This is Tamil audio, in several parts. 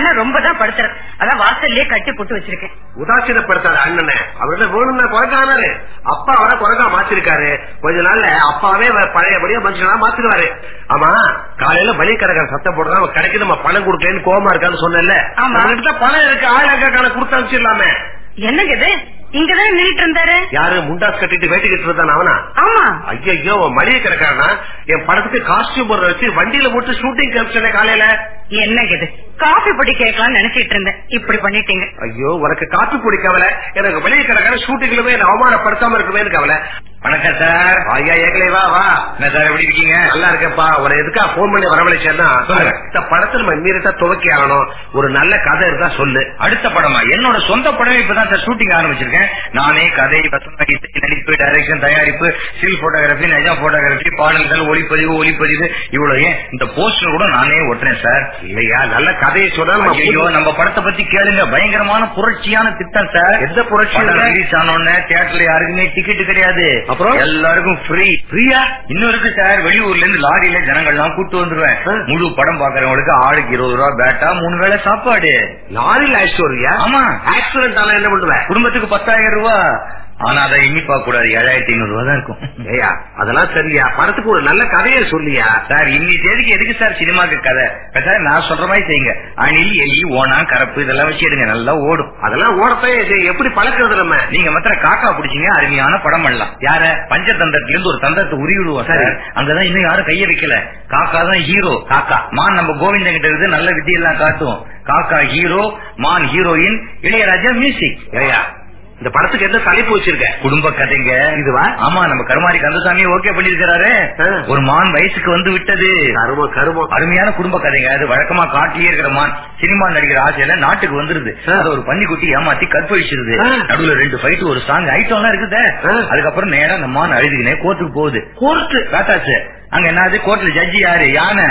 அண்ணன் ரொம்ப தான் அதான் வாசல்லே கட்டி போட்டு வச்சிருக்கேன். உதாசீனப்படுத்தாத அண்ணனை அவர்கிட்ட வேணும்னா குறைக்கானாரு அப்பா அவரை குறைக்கா மாத்திருக்காரு. கொஞ்ச நாள்ல அப்பாவே பழையபடியா மனுஷனா மாத்திருவாரு. ஆமா காலையில பலி கடைக்கார சத்தம் போடுறா அவன் கடைக்கு நம்ம பணம் கொடுக்கலன்னு கோமா இருக்கான்னு சொன்னல பணம் இருக்கு ஆயிரம் கொடுத்து அனுப்பிச்சிடலாமே. என்னங்க இது? இங்கதான் நின்றுட்டு இருந்தாரு? யாரு முண்டாஸ் கட்டிட்டு வேட்டி கட்டு இருந்தான் அவனா? ஆமா. ஐயோ மளிகை கிடக்காரனா? என் படத்துக்கு காஸ்டியூம் வச்சு வண்டியில போட்டு ஷூட்டிங் கிளம்பிச்சேன் காலையில. என்னங்க இது? காஃபி பொடி கேட்கலாம் நினைச்சிட்டு இருந்தேன். இப்படி பண்ணிட்டீங்க. ஐயோ உனக்கு காப்பி பொடி கவலை. எனக்கு மளிகை கிடக்கார ஷூட்டிங்ல போய் அவமானப்படுத்தாம இருக்குமே கவலை. வணக்கம் சார் ஐயா ஏகலை வா வா. என்ன சார் எப்படி இருக்கீங்க? நல்லா இருக்கேன்ப்பா. உன எதுக்கா போன் பண்ணி வரவழைச்சேன்னா இந்த படத்துல நம்ம இம்மீடியட்டா துவக்கி ஆகணும். ஒரு நல்ல கதை இருந்தா சொல்லு. அடுத்த படமா? என்னோட சொந்த படமே இப்பதான் சார் ஷூட்டிங் ஆரம்பிச்சிருக்கேன். நானே கதை நடிப்பு டைரக்ஷன் தயாரிப்பு ஸ்டில் போட்டோகிராபி நஜா போட்டோகிராபி பாடல்கள் ஒளிப்பதிவு ஒளிப்பதிவு இவ்வளவு. ஏன்? இந்த போஸ்டர் கூட நானே ஒட்டுறேன் சார் இல்லையா? நல்ல கதையை சொன்னா ஐயோ நம்ம படத்தை பத்தி கேளுங்க. பயங்கரமான புரட்சியான திட்டம் சார். எந்த புரட்சி? ரிலீஸ் ஆனோன்னு தியேட்டர்ல யாருக்குமே டிக்கெட் கிடையாது. அப்புறம்? எல்லாருக்கும் ஃப்ரீ ஃப்ரீயா இன்னும் இருக்கு சார். வெளியூர்ல இருந்து லாரியில ஜனங்கள் எல்லாம் கூட்டு வந்துருவேன். முழு படம் பாக்குறவங்களுக்கு ஆளுக்கு இருபது ரூபா பேட்டா மூணு வேளை சாப்பாடு. லாரியில் ஆக்சிடென்ட் ஆமா. ஆக்சிடென்ட் ஆனா என்ன பண்ணுவேன்? குடும்பத்துக்கு பத்தாயிரம் ரூபாய் ஆனா அதை எண்ணி பார்க்க கூடாது ஏழாயிரத்தி ஐநூறு ரூபா தான் இருக்கும். ஏயா அதெல்லாம் சரியா? படத்துக்கு ஒரு நல்ல கதையை சொல்லியா? சார் இன்னி தேதிக்கு எதுக்கு சார் சினிமாக்கு கதை? சார் நான் சொல்ற மாதிரி செய்யுங்க. அணில் எலி ஓனா கரப்பு இதெல்லாம் வச்சு எடுங்க. நல்லா ஓடும். அதெல்லாம் ஓடப்பே எப்படி பழக்கிறது நம்ம? நீங்க மாத்திரம் காக்கா பிடிச்சீங்க அருமையான படம் பண்ணலாம். யார? பஞ்சதந்திரத்துல இருந்து ஒரு தந்திரத்தை உருவிடுவோம் சார். அங்கதான் இன்னும் யாரும் கைய வைக்கல. காக்கா தான் ஹீரோ காக்கா. மான் நம்ம கோவிந்தன் கிட்ட இருந்து நல்ல வித்தியெல்லாம் காட்டும் காக்கா ஹீரோ மான் ஹீரோயின் இளையராஜா மியூசிக் ஏயா இந்த படத்துக்கு எந்த தலைப்பு வச்சிருக்க? குடும்ப கதைங்க. இதுவா? ஆமா நம்ம கருமாரி கந்தசாமி ஓகே பண்ணிருக்கிறாரு ஒரு மான் வயசுக்கு வந்து விட்டது. கருமம் கருமம் அருமையான குடும்ப கதைங்க. அது வழக்கமா காட்டிலே இருக்கிற மான். சினிமா நடிகர் ஆசையில நாட்டுக்கு வந்துருது. அது ஒரு பன்னிக்குட்டி ஏமாத்தி கற்பழிச்சிருது. நடுவுல ரெண்டு ஃபைட் ஒரு சாங் ஐட்டம்லாம் இருக்குது. அதுக்கப்புறம் நேரம் அந்த மான் அழுதுகினே கோர்ட்டுக்கு போகுது. கோர்ட்டு காட்டாச்சு அங்க என்னது? கோர்ட்ல ஜட்ஜி யாரு? யானை.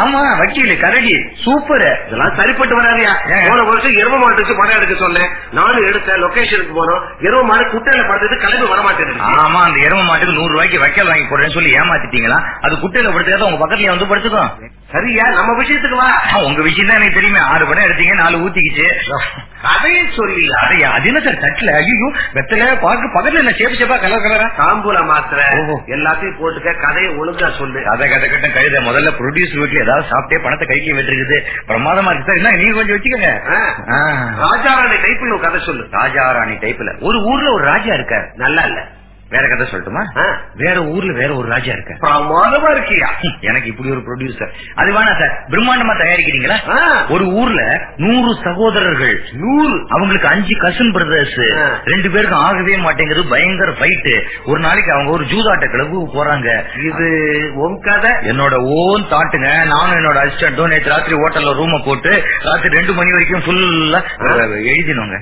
ஆமா வக்கீல் கரடி சூப்பர். இதெல்லாம் சரிப்பட்டு வராதியா? போன வருஷம் எரும மாட்டுக்கு படம் எடுக்க சொன்னேன். நானும் எடுத்தேன் லொகேஷனுக்கு போனோம். எரும மாடு குட்டையில படுத்தது கிளம்பி வர மாட்டேன் ஆமா அந்த எரும மாட்டுக்கு நூறு ரூபாய்க்கு வைக்கல் வாங்கி போடுறேன்னு சொல்லி ஏமாத்திட்டீங்களா? அது குட்டையில படுத்துக்காத உங்க பக்கத்துல வந்து படுத்துக்கும். சரியா? நம்ம விஷயத்துக்கு வா. உங்க விஷயம் தான் எனக்கு தெரியுமே. ஆறு படம் எடுத்தீங்க நாலு ஊத்திக்கிச்சு. கதையை சொல்லி அதையா? அது என்ன சார் தட்டுல? ஐயோ வெத்தல பாக்கு பக்கத்துல என்ன சேப்பு சேப்பா கலர் கலரா? தாம்பூல மாத்திர. எல்லாத்தையும் போட்டுக்க கதையை ஒழுங்கா சொல்லு. கதை கதை கட்டம் கழுத. முதல்ல ப்ரொடியூசர் வீட்டுல ஏதாவது சாப்பிட்டே பணத்தை கைக்கு விட்டுருக்குது. பிரமாதமா இருக்கு சார். என்ன நீங்க கொஞ்சம் வச்சுக்கோங்க. ராஜாராணி டைப்ல கதை சொல்லு. ராஜாராணி டைப்ல ஒரு ஊர்ல ஒரு ராஜா இருக்காரு. நல்லா இல்ல. வேற கதை சொல்லட்டுமா? வேற ஊர்ல வேற ஒரு ராஜா இருக்க பிரமாதமா இருக்கியா? எனக்கு இப்படி ஒரு ப்ரொடியூசர் அது வேணா சார். பிரம்மாண்டமா தயாரிக்கிறீங்களா? ஒரு ஊர்ல நூறு சகோதரர்கள். நூறு. அவங்களுக்கு அஞ்சு கசன் பிரதர்ஸ் ரெண்டு பேருக்கும் ஆகவே மாட்டேங்கிறது பயங்கர ஃபைட்டு ஒரு நாளைக்கு அவங்க ஒரு ஜூதாட்ட கிளப்பு போறாங்க. இது உன் கதை? என்னோட ஓன் தாட்டுங்க நானும் என்னோட அசிஸ்டன்டும் நேற்று ராத்திரி ஹோட்டல்ல ரூம போட்டு ராத்திரி ரெண்டு மணி வரைக்கும் ஃபுல்லா எழுதினோங்க.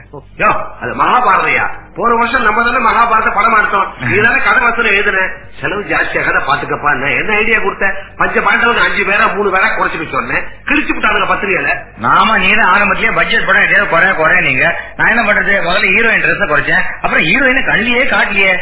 அது மகாபாரதையா? போன வருஷம் நம்ம தானே மகாபாரத படம் எடுத்தோம். நீதானே கதை வசனம் எழுதுன? செலவு ஜாஸ்தியாக பாத்துக்கப்பா என்ன? ஐடியா கொடுத்த? பஞ்ச பாண்டவங்க அஞ்சு பேரா மூணு பேரா குறைச்சு சொன்னேன். கிழிச்சு விட்டாங்க பத்திரிகையில. நாம நீ தான் ஆரம்பத்திலேயே பட்ஜெட் படம் ஏதாவது குறைய குறைய நீங்க. நான் என்ன பண்றது? முதல்ல ஹீரோயின் ட்ரெஸ் குறைச்சேன். அப்புறம் ஹீரோயின் கண்ணியே காட்டியே.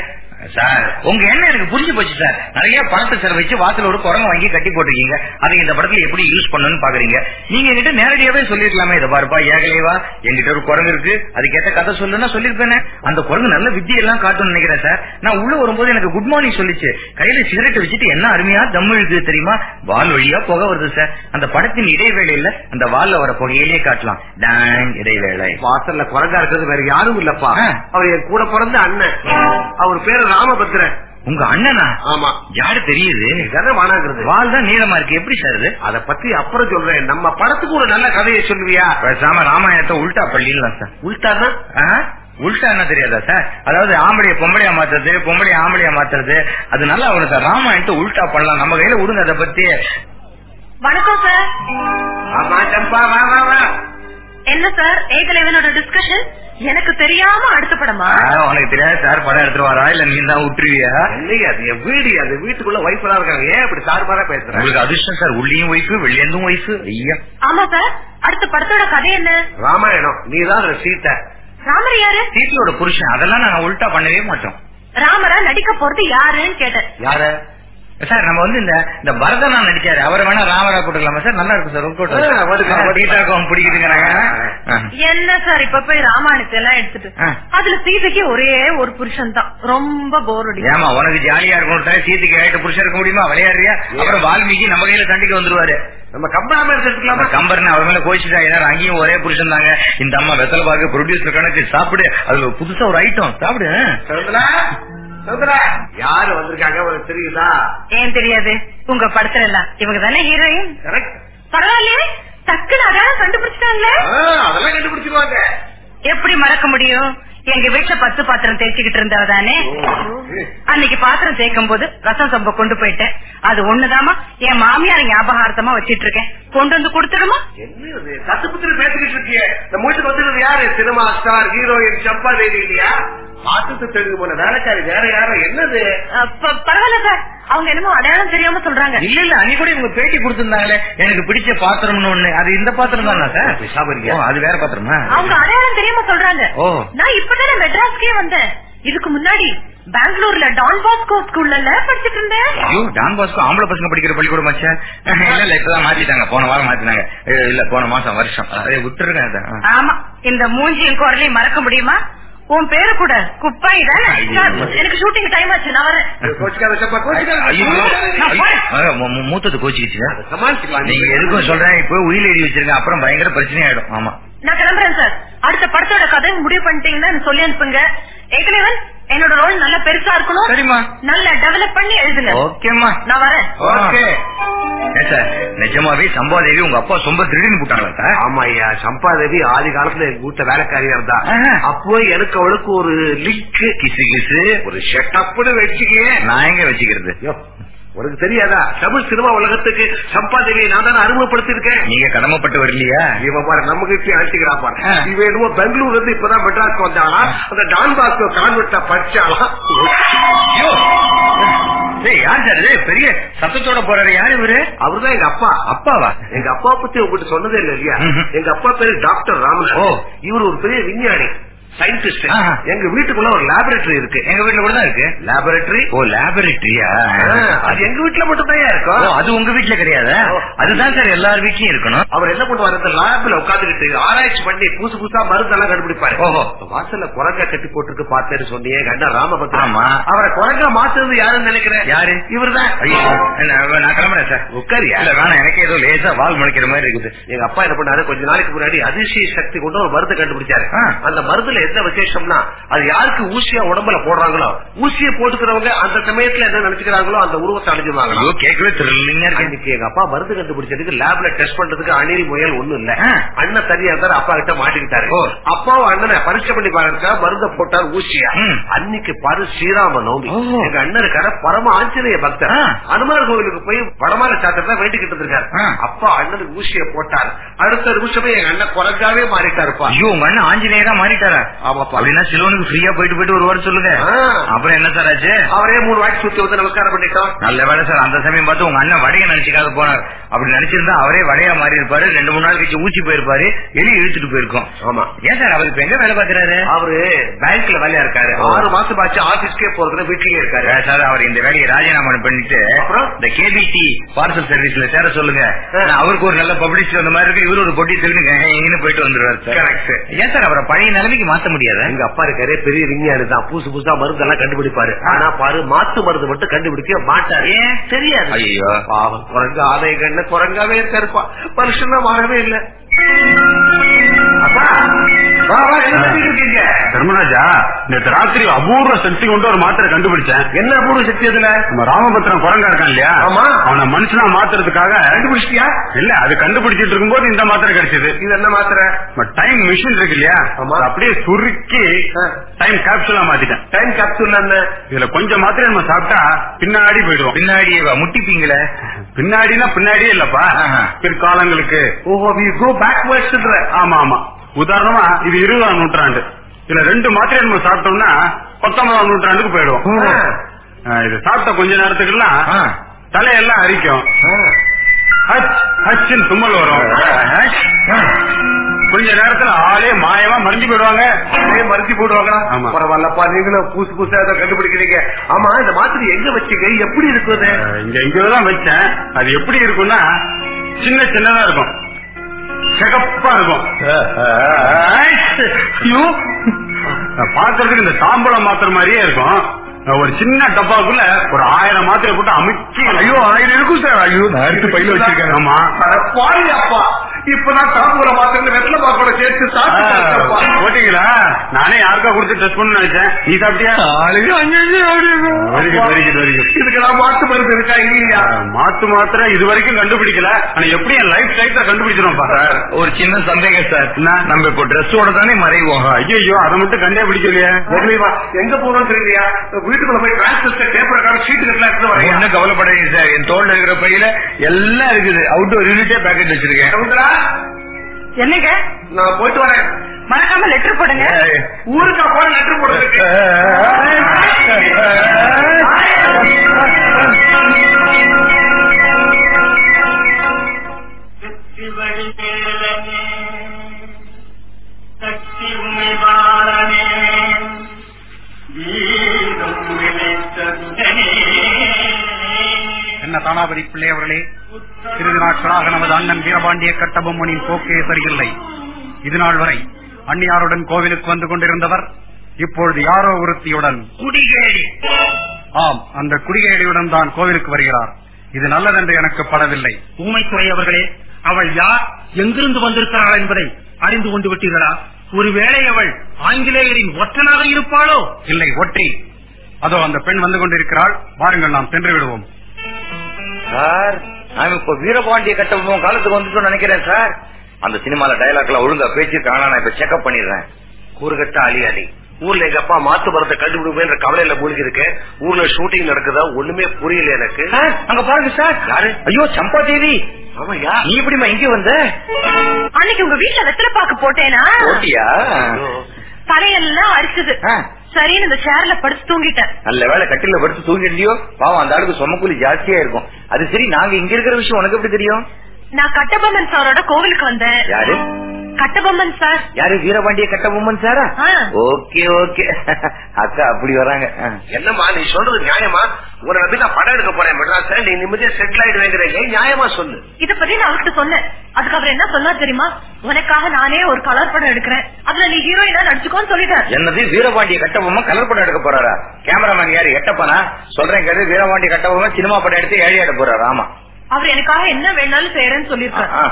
சார் உங்க எண்ணம் எனக்கு புரிஞ்சு போச்சு சார். நிறைய பணத்தை செலவழிச்சு வாசல் ஒரு குரங்கு வாங்கி கட்டி போட்டிருக்கீங்க. அதை இந்த படத்துல எப்படி யூஸ் பண்ணணும்னு பாக்குறீங்க நீங்க என்கிட்ட நேரடியாவே சொல்லிருக்கலாமே. இதை பாருப்பா ஏகலைவா. என்கிட்ட ஒரு குரங்கு இருக்கு. அதுக்கேற்ற கதை சொல்லுன்னா சொல்லிருப்பேனே. அந்த குரங்கு நல்ல வித்தியெல்லாம் காட்டும்னு நினைக்கிறேன் சார். நான் உள்ள வரும்போது எனக்கு குட் மார்னிங் சொல்லிச்சு. கையில சிகரெட் வச்சுட்டு என்ன அருமையா தம் இழுக்குது தெரியுமா? வால் வழியா புகை வருது சார். அந்த படத்தின் இடைவேளையில அந்த வால்ல வர புகையிலே காட்டலாம். டேங் இடைவேளை. வாசல்ல குரங்கா இருக்கிறது வேற யாரும் இல்லப்பா. அவர் என் கூட பிறந்த அண்ணன். அவர் பேரு ராமபத்ரன் உங்க அண்ணனா? ஆமா. யாரு தெரியுது? வானாங்கிறது வால் தான் நீளமா இருக்கு. எப்படி சார் இது? அத பத்தி அப்புறம் சொல்றேன். நம்ம படத்துக்கு ஒரு நல்ல கதையை சொல்லுவியா? பேசாம ராமாயணத்தை உல்டா பள்ளிலாம் சார். உள்டானா ஆ? உல்டா என்ன தெரியாதா சார்? அதாவது ஆம்பளைய பொம்பளையா மாத்துறது பொம்பளைய ஆம்பளையா மாத்துறது அது நல்லா வரும் சார். ராமாயணத்தை உல்டா பண்ணலாம். நம்ம கையில விடுங்க அதை பத்தி. வணக்கம் சார். ஆமா சம்பா வா வா வா. என்ன சார்? ஏகலைவனோட டிஸ்கஷன் எனக்கு தெரியாம அடுத்த படமா? உனக்கு தெரியாது சார். படம் எடுத்துட்டு வரா இல்ல நீ தான் விட்டுருவியா? அது? என் வீடு அது. வீட்டுக்குள்ள வைஃப் எல்லாம் இருக்காங்க. ஏன் இப்படி சார்பாரா பேசுறேன் உங்களுக்கு அதிர்ஷ்டம் சார். உள்ளியும் ஒய்ஃபு வெளியேந்தும் ஒய்ஃபு ஐயா. ஆமா சார். அடுத்த படத்தோட கதை என்ன? ராமாயணம். நீதான் அதுல சீத்தை. ராமர் யாரு? சீட்டியோட புருஷன். அதெல்லாம் நாங்க உல்டா பண்ணவே மாட்டோம். ராமரா நடிக்க போறது யாருன்னு கேட்டேன். யார? சார் நம்ம வந்து இந்த இந்த பரதனா நடிச்சாரு அவரை வேணா ராமரா போட்டுக்கலாமா சார்? நல்லா இருக்கும் சார். அவுட் பிடிக்குதுங்கிறாங்க. என்ன சார் இப்ப போய் ராமாயணத்தை எல்லாம் எடுத்துட்டு. அதுல சீதைக்கு ஒரே ஒரு புருஷன் தான். ரொம்ப போர் அடிக்கும். ஏமா உனக்கு ஜாலியா இருக்கணும் சீத்துக்கு ஏட்டு புருஷன் இருக்க முடியுமா? விளையாடுறியா? அப்புறம் வால்மீகி நம்ம கையில சண்டைக்கு வந்துருவாரு. நம்ம கம்பராம எடுத்துக்கலாமா? கம்பர்னு அவர் மேல கோச்சிட்டா எல்லாரும் அங்கேயும் ஒரே புருஷன் தாங்க. இந்த அம்மா வெத்தலை பாக்கு ப்ரொடியூசர் கணக்கு சாப்பிடு. அதுல புதுசா ஒரு ஐட்டம் சாப்பிடு யாரு வந்திருக்காங்க? தெரியுதா? ஏன் தெரியாது? உங்க படத்துல எல்லாம். இவங்க தானே ஹீரோயின்? கரெக்ட் பரவாயில்லையே. டக்குனு அதான் கண்டுபிடிச்சிட்டாங்களே. அதெல்லாம் கண்டுபிடிச்சிருவாங்க. எப்படி மறக்க முடியும்? எங்க வீட்டுல பத்து பாத்திரம் தேய்ச்சிக்கிட்டு இருந்தவ தானே? அன்னைக்கு பாத்திரம் தேய்க்கும் போது ரசம் சொம்ப கொண்டு போயிட்டேன். அது ஒண்ணுதாமா என் மாமியார் ஞாபகார்த்தமா வச்சிட்டு இருக்கேன். கொண்டு வந்து கொடுத்துடுமா என்ன இது தத்துப்பத்தில் பேசிக்கிட்டு இருக்கியே. நம்ம வீட்டுக்கு வந்திருக்கிறது யாரு? சினிமா ஸ்டார் ஹீரோயின் சம்பா தேவி இல்லையா? பாத்துட்டு தெரிஞ்சு போன வேலைக்காரி வேற யாரும் என்னது? பரவாயில்ல சார். அவங்க என்னமோ அடையாளம் தெரியாம சொல்றாங்க. இல்ல இல்ல அன்னைக்கு கூட இவங்க பேட்டி கொடுத்திருந்தாங்களே. எனக்கு பிடிச்ச பாத்திரம்னு ஒண்ணு. அது இந்த பாத்திரம் தானா சார்? அது வேற பாத்திரமா? அவங்க அடையாளம் தெரியாம சொல்றாங்க. ஓ. நான் இப்பதானே மெட்ராஸ்க்கே வந்தேன். இதுக்கு முன்னாடி பெங்களூர்ல டான் பாஸ்கோ ஸ்கூல்ல படிச்சிட்டு இருந்தேன். ஐயோ டான் பாஸ்கோ ஆம்பளை பசங்க படிக்கிற பள்ளிக்கூடம் மச்சான் இல்ல இல்ல இப்பதான் மாத்திட்டாங்க. போன வாரம் மாத்தினாங்க. இல்ல போன மாசம் வருஷம். அதை. விட்டுருங்க. ஆமா இந்த மூஞ்சியும் குரலையும் மறக்க முடியுமா? உன் பேரு கூட குப்பாய் தானே எனக்கு ஷூட்டிங் டைம் ஆச்சு நான் வரேன். மூத்தது கோச்சிக்கிச்சு நீங்க எதுக்கும் சொல்றேன் இப்போ உயிர் எழுதி வச்சிருங்க. அப்புறம் பயங்கர பிரச்சனை ஆயிடும் ஆமா. நான் கிளம்புறேன் சார் அடுத்த படத்தோட கதை முடிவு பண்ணிட்டீங்கன்னா சொல்லி அனுப்புங்க. ஏற்கனவே என்னோட ரோல் நல்லா பெருசா இருக்கணும். சரிம்மா. நல்லா டெவலப் பண்ணி எழுதுங்க. ஓகேம்மா. நான் வரேன். ஓகே. நிஜமாவே சம்பாதேவி உங்க அப்பா சொம்ப திருடின்னு போட்டாங்களா சார்? ஆமா ஐயா. சம்பாதேவி ஆதி காலத்துல எங்க வீட்டுல வேலைக்காரியா இருந்தா. அப்போ எனக்கு அவளுக்கு ஒரு லிங்க் கிசு கிசு. ஒரு ஷெட்டப்னு வச்சுக்கே நான் எங்க வச்சுக்கிறது? உனக்கு தெரியாதா? தமிழ் சினிமா உலகத்துக்கு சம்பாதேவியை நான் தானே அறிமுகப்படுத்திருக்கேன் நீங்க கடமைப்பட்டு வரலையா? இவன் பாரு நம்ம கிட்ட அழைச்சிக்கிறா பாரு. இவன் என்னமோ பெங்களூர்ல இருந்து இப்பதான் மெட்ராஸ் வந்தாளா? அந்த டான் பாஸ்கோ சார் இது? பெரிய சத்தத்தோட போறாரு. யார் இவரு? அவர்தான் எங்க அப்பா. அப்பாவா? எங்க அப்பா பத்தி உங்ககிட்ட சொன்னதே இல்ல இல்லையா. எங்க அப்பா பேரு டாக்டர் ராமன். இவர் ஒரு பெரிய விஞ்ஞானி. சயின்டிஸ்ட். எங்க வீட்டுக்குள்ள ஒரு லேபரேட்டரி இருக்கு. எங்க வீட்டுல கூட தான் இருக்கு. லேபரேட்டரி ஓ லேபரேட்டரியா அது எங்க வீட்டுல மட்டும் தான் இருக்கும். அது உங்க வீட்டுல கிடையாது. அதுதான் சார் எல்லார் வீட்லயும் இருக்கணும். அவர் என்ன பண்ணுவாரு இந்த லேப்ல உட்காந்துக்கிட்டு ஆராய்ச்சி பண்ணி புதுசு புதுசா மருந்தெல்லாம் கண்டுபிடிப்பாரு. வாசல்ல குரங்கா கட்டி போட்டுருக்கு பார்த்தேன்னு சொன்னியே கண்ணா ராமபத்ரன் ஆமா. அவரை குரங்கா மாத்துறது யாருன்னு நினைக்கிறேன். யாரு? இவர்தான். ஐயோ. என்ன, நான் கிளம்புறேன் சார். உட்காரியா? வேணாம். எனக்கு ஏதோ லேசா வால் முளைக்கிற மாதிரி இருக்குது. எங்க அப்பா என்ன பண்ணாரு கொஞ்ச நாளைக்கு முன்னாடி அதிசய சக்தி கொண்டு ஒரு மருந்து கண்டுபிடிச்சாரு. அந்த மருந்துல என்ன விசேஷம்னா அது யாருக்கு ஊசியா உடம்புல போடுறாங்களோ ஊசியை போட்டுக்கிறவங்க அந்த சமயத்துல என்ன நினைச்சுக்கிறாங்களோ அந்த உருவத்தை அடைஞ்சிருவாங்க கேட்கவே எங்க அப்பா மருந்து கண்டுபிடிச்சதுக்கு லேப்ல டெஸ்ட் பண்றதுக்கு அணில் முயல் ஒண்ணும் இல்ல. அண்ணன் தனியா இருந்தாரு அப்பா கிட்ட மாட்டிக்கிட்டாரு. அப்பாவும் அண்ணனை பரீட்சை பண்ணி பாருங்க மருந்த போட்டார் ஊசியா. அன்னைக்கு பாரு ஸ்ரீராம நவமி ஓ. எங்க அண்ணன் இருக்காரு பரம ஆஞ்சநேய பக்தர். அனுமார் கோவிலுக்கு போய் வடமால சாத்திரத்தை வேண்டிக்கிட்டு இருக்காரு. அப்பா அண்ணனுக்கு ஊசியை போட்டார் அடுத்த நிமிஷமே எங்க அண்ணன் குறைஞ்சாவே மாறிட்டாருப்பா ஐயோ உங்க அண்ணன் ஆஞ்சநேயரா மாறிட்டாரா அப்படின்னா சிலோனுக்கு ஃப்ரீயா போயிட்டு போயிட்டு ஒரு வாரம் சொல்லுங்க. அப்புறம் என்ன சார் ஆச்சு? அவரே மூணு வாட்டி சுத்தி வந்து நமஸ்காரம் பண்ணிட்டோம். நல்ல வேலை சார் அந்த சமயம் பார்த்து உங்க அண்ணன் வடைய நினைச்சுக்காத போனார். அப்படி நினைச்சிருந்தா அவரே வடையா மாறி இருப்பாரு. ரெண்டு மூணு நாள் கழிச்சு ஊசி போயிருப்பாரு. எலி இழுத்துட்டு போயிருக்கோம். ஆமா. ஏன் சார் அவர் இப்ப எங்க வேலை பாக்குறாரு அவரு பேங்க்ல வேலையா இருக்காரு. ஆறு மாசம் ஆச்சு ஆபீஸ்க்கே போறதுல வீட்லயே இருக்காரு. சார் அவர் இந்த வேலையை ராஜினாமா பண்ணிட்டு அப்புறம்? இந்த கேபிடி பார்சல் சர்வீஸ்ல சேர சொல்லுங்க. அவருக்கு ஒரு நல்ல பப்ளிசிட்டி வந்த மாதிரி இருக்கு. இவரு ஒரு பொட்டி எங்கன்னு போயிட்டு வந்துருவாரு சார். ஏன் சார் அவரை பழைய நிலைமைக்கு மாத்த முடியாத? எங்க அப்பா இருக்காரு பெரிய விஞ்ஞானி தான். புதுசு புதுசா மருந்து எல்லாம் கண்டுபிடிப்பாரு ஆனா பாரு மாத்து மருந்து மட்டும் கண்டுபிடிக்க மாட்டாரு? தெரியாது. ஐயோ. பாவம் குரங்கு ஆதாய கண்ணு குரங்காவே இருக்காருப்பா மனுஷன் மாறவே இல்ல. தர்மராஜா நேற்று ராத்திரி அபூர்வ சக்தி கொண்டு ஒரு மாத்திரை கண்டுபிடிச்சேன். என்ன அபூர்வ சக்தி அதுல? நம்ம ராமபத்திரம் குரங்கா இருக்கான் இல்லையா? ஆமா. அவனை மனுஷனா மாத்துறதுக்காக கண்டுபிடிச்சிட்டியா? இல்ல அது கண்டுபிடிச்சிட்டு இருக்கும்போது இந்த மாத்திரை கிடைச்சது. இது என்ன மாத்திரை? டைம் மிஷின் இருக்கு இல்லையா? அப்படியே சுருக்கி. டைம் கேப்சூலா மாத்திட்டேன். டைம் கேப்சூல் இதுல கொஞ்சம் மாத்திரை நம்ம சாப்பிட்டா பின்னாடி போயிடுவோம். பின்னாடி முட்டிப்பீங்களே? பின்னாடினா பின்னாடியே இல்லப்பா. பிற்காலங்களுக்கு. ஓஹோ வி கோ பேக்வர்ட்ஸ் ஆமா ஆமா உதாரணமா இது இருபதாம் நூற்றாண்டு. இதுல ரெண்டு மாத்திரை நம்ம சாப்பிட்டோம்னா பத்தொன்பதாம் நூற்றாண்டுக்கு போயிடுவோம். இது சாப்பிட்ட கொஞ்ச நேரத்துக்குலாம். தலையெல்லாம் அரிக்கும். ஹச் ஹச்னு தும்மல் வரும். கொஞ்ச நேரத்துல ஆளே மாயமா மறைஞ்சு போயிடுவாங்க. மறுத்தி போடுவாங்களா ஆமா. பரவாயில்லப்பா நீங்களும் புதுசு புதுசா ஏதோ கண்டுபிடிக்கிறீங்க. ஆமா இந்த மாத்திரை எங்க வச்சீங்க? எப்படி இருக்குது? இங்க இங்கதான் வச்சேன். அது எப்படி இருக்கும்னா சின்ன சின்னதா இருக்கும். சிகப்பா இருக்கும். ஐயோ! பார்க்கறதுக்கு இந்த தாம்பூலம் மாத்திர மாதிரியே இருக்கும். ஒரு சின்ன டப்பாக்குள்ள ஒரு ஆயிரம் மாத்திரை போட்டு அமுக்கி ஐயோ ஆயிரம் இருக்கும் சார். ஐயோ நான் எடுத்து பையில வச்சிருக்கேன். ஆமா. பாருங்க அப்பா. இப்பதான் தாம்பூல மாத்திரை வெத்தலை பாக்கோட சேர்த்து சாப்பிட்டு போட்டீங்களா? நானே யாருக்கா கொடுத்து டெஸ்ட் பண்ணு நினைச்சேன். நீ சாப்பிட்டியா? இதுக்கு நான் மாத்து மருந்து இருக்கா இல்லையா? மாத்து மாத்திரை இது வரைக்கும் கண்டுபிடிக்கல. ஆனா எப்படி என் லைஃப் டைப்ல கண்டுபிடிச்சிடும் சார் ஒரு சின்ன சந்தேகம் சார். என்ன? நம்ம இப்போ ட்ரெஸ்ஸோட தானே மறைவோம். ஐயோ அதை மட்டும் கண்டே பிடிக்கலையே. எங்க போறோம் தெரியலையா? வீட்டுக்குள்ள போய் ஷீட் ஒன்னும் கவலைப்படாதீங்க சார். என் தோல்ல இருக்கிற பையில எல்லாம் இருக்குது. அவுட்டோர் யூனிட்டே பேக்கெட் வச்சிருக்கேன். என்னங்க நான் போயிட்டு வரேன். மறக்காம லெட்டர் போடுங்க. ஊருக்கா போன லெட்டர் போடுறதுக்கு தானாபதி பிள்ளை அவர்களே சிறிது நாட்களாக நமது அண்ணன் வீரபாண்டிய கட்டபொம்மனின் போக்கே சரியில்லை. இது நாள் வரை அந்நியாருடன் கோவிலுக்கு வந்து கொண்டிருந்தவர் இப்பொழுது யாரோ ஒருத்தியுடன் குடிகேடி. ஆம் அந்த குடிகேடியுடன் தான் கோவிலுக்கு வருகிறார். இது நல்லதென்று எனக்கு படவில்லை. ஊமைத்துறை அவர்களே அவள் யார் எங்கிருந்து வந்திருக்கிறாள் என்பதை அறிந்து கொண்டு விட்டீர்களா? ஒருவேளை அவள் ஆங்கிலேயரின் ஒற்றனாக இருப்பாளோ? இல்லை ஒற்றி அதோ அந்த பெண் வந்து கொண்டிருக்கிறாள். வாருங்கள் நாம் சென்று விடுவோம். சார் நான் இப்ப வீரபாண்டிய கட்டபொம்மன் காலத்துக்கு வந்துட்டோம் நினைக்கிறேன் சார். அந்த சினிமால டயலாக்ல ஒழுங்கா பேச்சிருக்காங்க நான் இப்ப செக்அப் பண்ணிடுறேன். கூறுகட்ட அலி ஊர்ல எங்க அப்பா மாத்து மரத்தை கண்டுபிடிப்பேன்ற கவலையில மூழ்கி இருக்கேன் ஊர்ல ஷூட்டிங் நடக்குதா ஒண்ணுமே புரியல எனக்கு. சார் அங்க பாருங்க சார். யாரு? ஐயோ சம்பா தேவி. ஆமாயா நீ எப்படிமா இங்க வந்த? அன்னைக்கு உங்க வீட்டுல வெத்தலை பாக்கு போட்டேனா? ஓட்டியா தலையெல்லாம் அரிச்சது. சரின்னு இந்த சேர்ல படுத்து தூங்கிட்டேன். நல்ல வேலை கட்டில படுத்து தூங்கிட்டியோ? பாவம் அந்த ஆளுக்கு சொம கூலி ஜாஸ்தியா இருக்கும். அது சரி நாங்க இங்க இருக்கிற விஷயம் உனக்கு எப்படி தெரியும்? நான் கட்டபொம்மன் சாரோட கோவிலுக்கு வந்தேன். யாரு? கட்டபொம்மன் சார். யாரு வீரபாண்டிய கட்டபொம்மன் சாரா? ஆ. Okay okay. அக்கா அப்படி வராங்க. என்னம்மா நீ சொல்றது நியாயமா? உன்னை நம்பி நான் படம் எடுக்க போறேன் மெட்ராஸ் நீ நிம்மதியா செட்டில் ஆயிடுவேங்கிறீங்க நியாயமா சொல்லு? இத பத்தி நான் அவர்கிட்ட சொன்னேன். அதுக்கு அவர் என்ன சொன்னார் தெரியுமா? உனக்காக நானே ஒரு கலர் படம் எடுக்கிறேன். அதுல நீ ஹீரோயினா நடிச்சுக்கோன்னு சொல்லிட்டார். என்னது வீரபாண்டிய கட்டபொம்மன் கலர் படம் எடுக்க போறாரா? கேமராமேன் யாரு எட்டப்பனா? சொல்றேன் கேட்டு வீரபாண்டிய கட்டபொம்மன் சினிமா படம் எடுத்து ஏழை எடுக்க போறாரு ஆமா. அவர் எனக்காக என்ன வேணாலும் செய்யறேன்னு சொல்லிருக்காரு ஆ.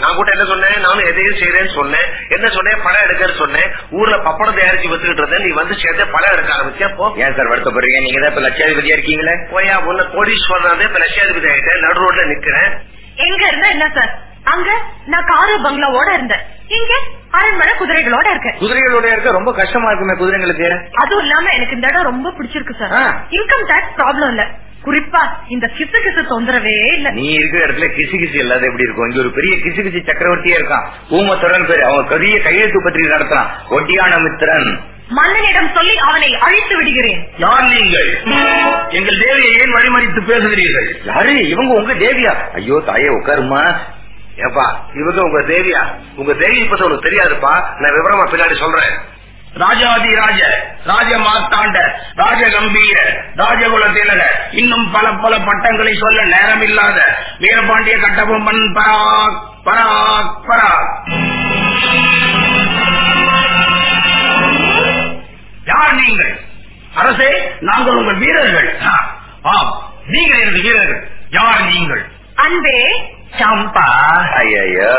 நான் கூட என்ன சொன்னேன்? நானும் எதையும் செய்யறேன்னு சொன்னேன். என்ன சொன்னேன்? படம் எடுக்கன்னு சொன்னேன். ஊர்ல பப்படம் தயாரிச்சு வச்சுக்கிட்டு இருந்தேன் நீ வந்து சேர்ந்து படம் எடுக்க ஆரம்பிச்சா போ. ஏன் சார் வருத்தப்படுறீங்க? நீங்க தான் இப்ப லட்சாதிபதியா இருக்கீங்களே? போயா உன்ன கோடீஸ்வரன் இப்ப லட்சாதிபதி ஆயிட்டேன். நடு ரோட்ல நிக்கிறேன். எங்க இருந்தா என்ன சார்? அங்க நான் காரு பங்களாவோட இருந்தேன். இங்க அரண்மனை குதிரைகளோட இருக்கேன் குதிரைகளோட இருக்க ரொம்ப கஷ்டமா இருக்குமே குதிரைங்களுக்கு அதுவும் இல்லாம எனக்கு இந்த இடம் ரொம்ப பிடிச்சிருக்கு சார். இன்கம் டாக்ஸ் ப்ராப்ளம் இல்ல. குறிப்பா இந்த கிசு கிசு தொந்தரவே இல்ல. நீ இருக்கிற இடத்துல கிசு கிசு இல்லாத எப்படி இருக்கும்? இங்க ஒரு பெரிய கிசு கிசு சக்கரவர்த்தியே இருக்கான். ஊமத்துறன் பேரு. அவங்க பெரிய கையெழுத்து பத்திரிகை நடத்துறான். ஒட்டியான மித்திரன். மன்னனிடம் சொல்லி அவனை அழித்து விடுகிறேன். யார் நீங்கள்? எங்கள் தேவியை ஏன் வழிமறித்து பேசுகிறீர்கள்? யாரு? இவங்க உங்க தேவியா? ஐயோ தாயே உட்காருமா ஏப்பா இவங்க உங்க தேவியா? உங்க தேவி பத்தி உனக்கு தெரியாதுப்பா. நான் விவரமா பின்னாடி சொல்றேன். ராஜாதி ராஜ ராஜ மார்த்தாண்ட ராஜ கம்பீர ராஜகுல திலக இன்னும் பல பல பட்டங்களை சொல்ல நேரமில்லாத வீரபாண்டிய கட்டபொம்மன் பராக் பராக் பராக். யார் நீங்கள்? அரசே நாங்கள் உங்கள் வீரர்கள். ஆ, ஆம் நீங்கள் எனது வீரர்கள். யார் நீங்கள்? அன்பே. சம்பா. ஐயோ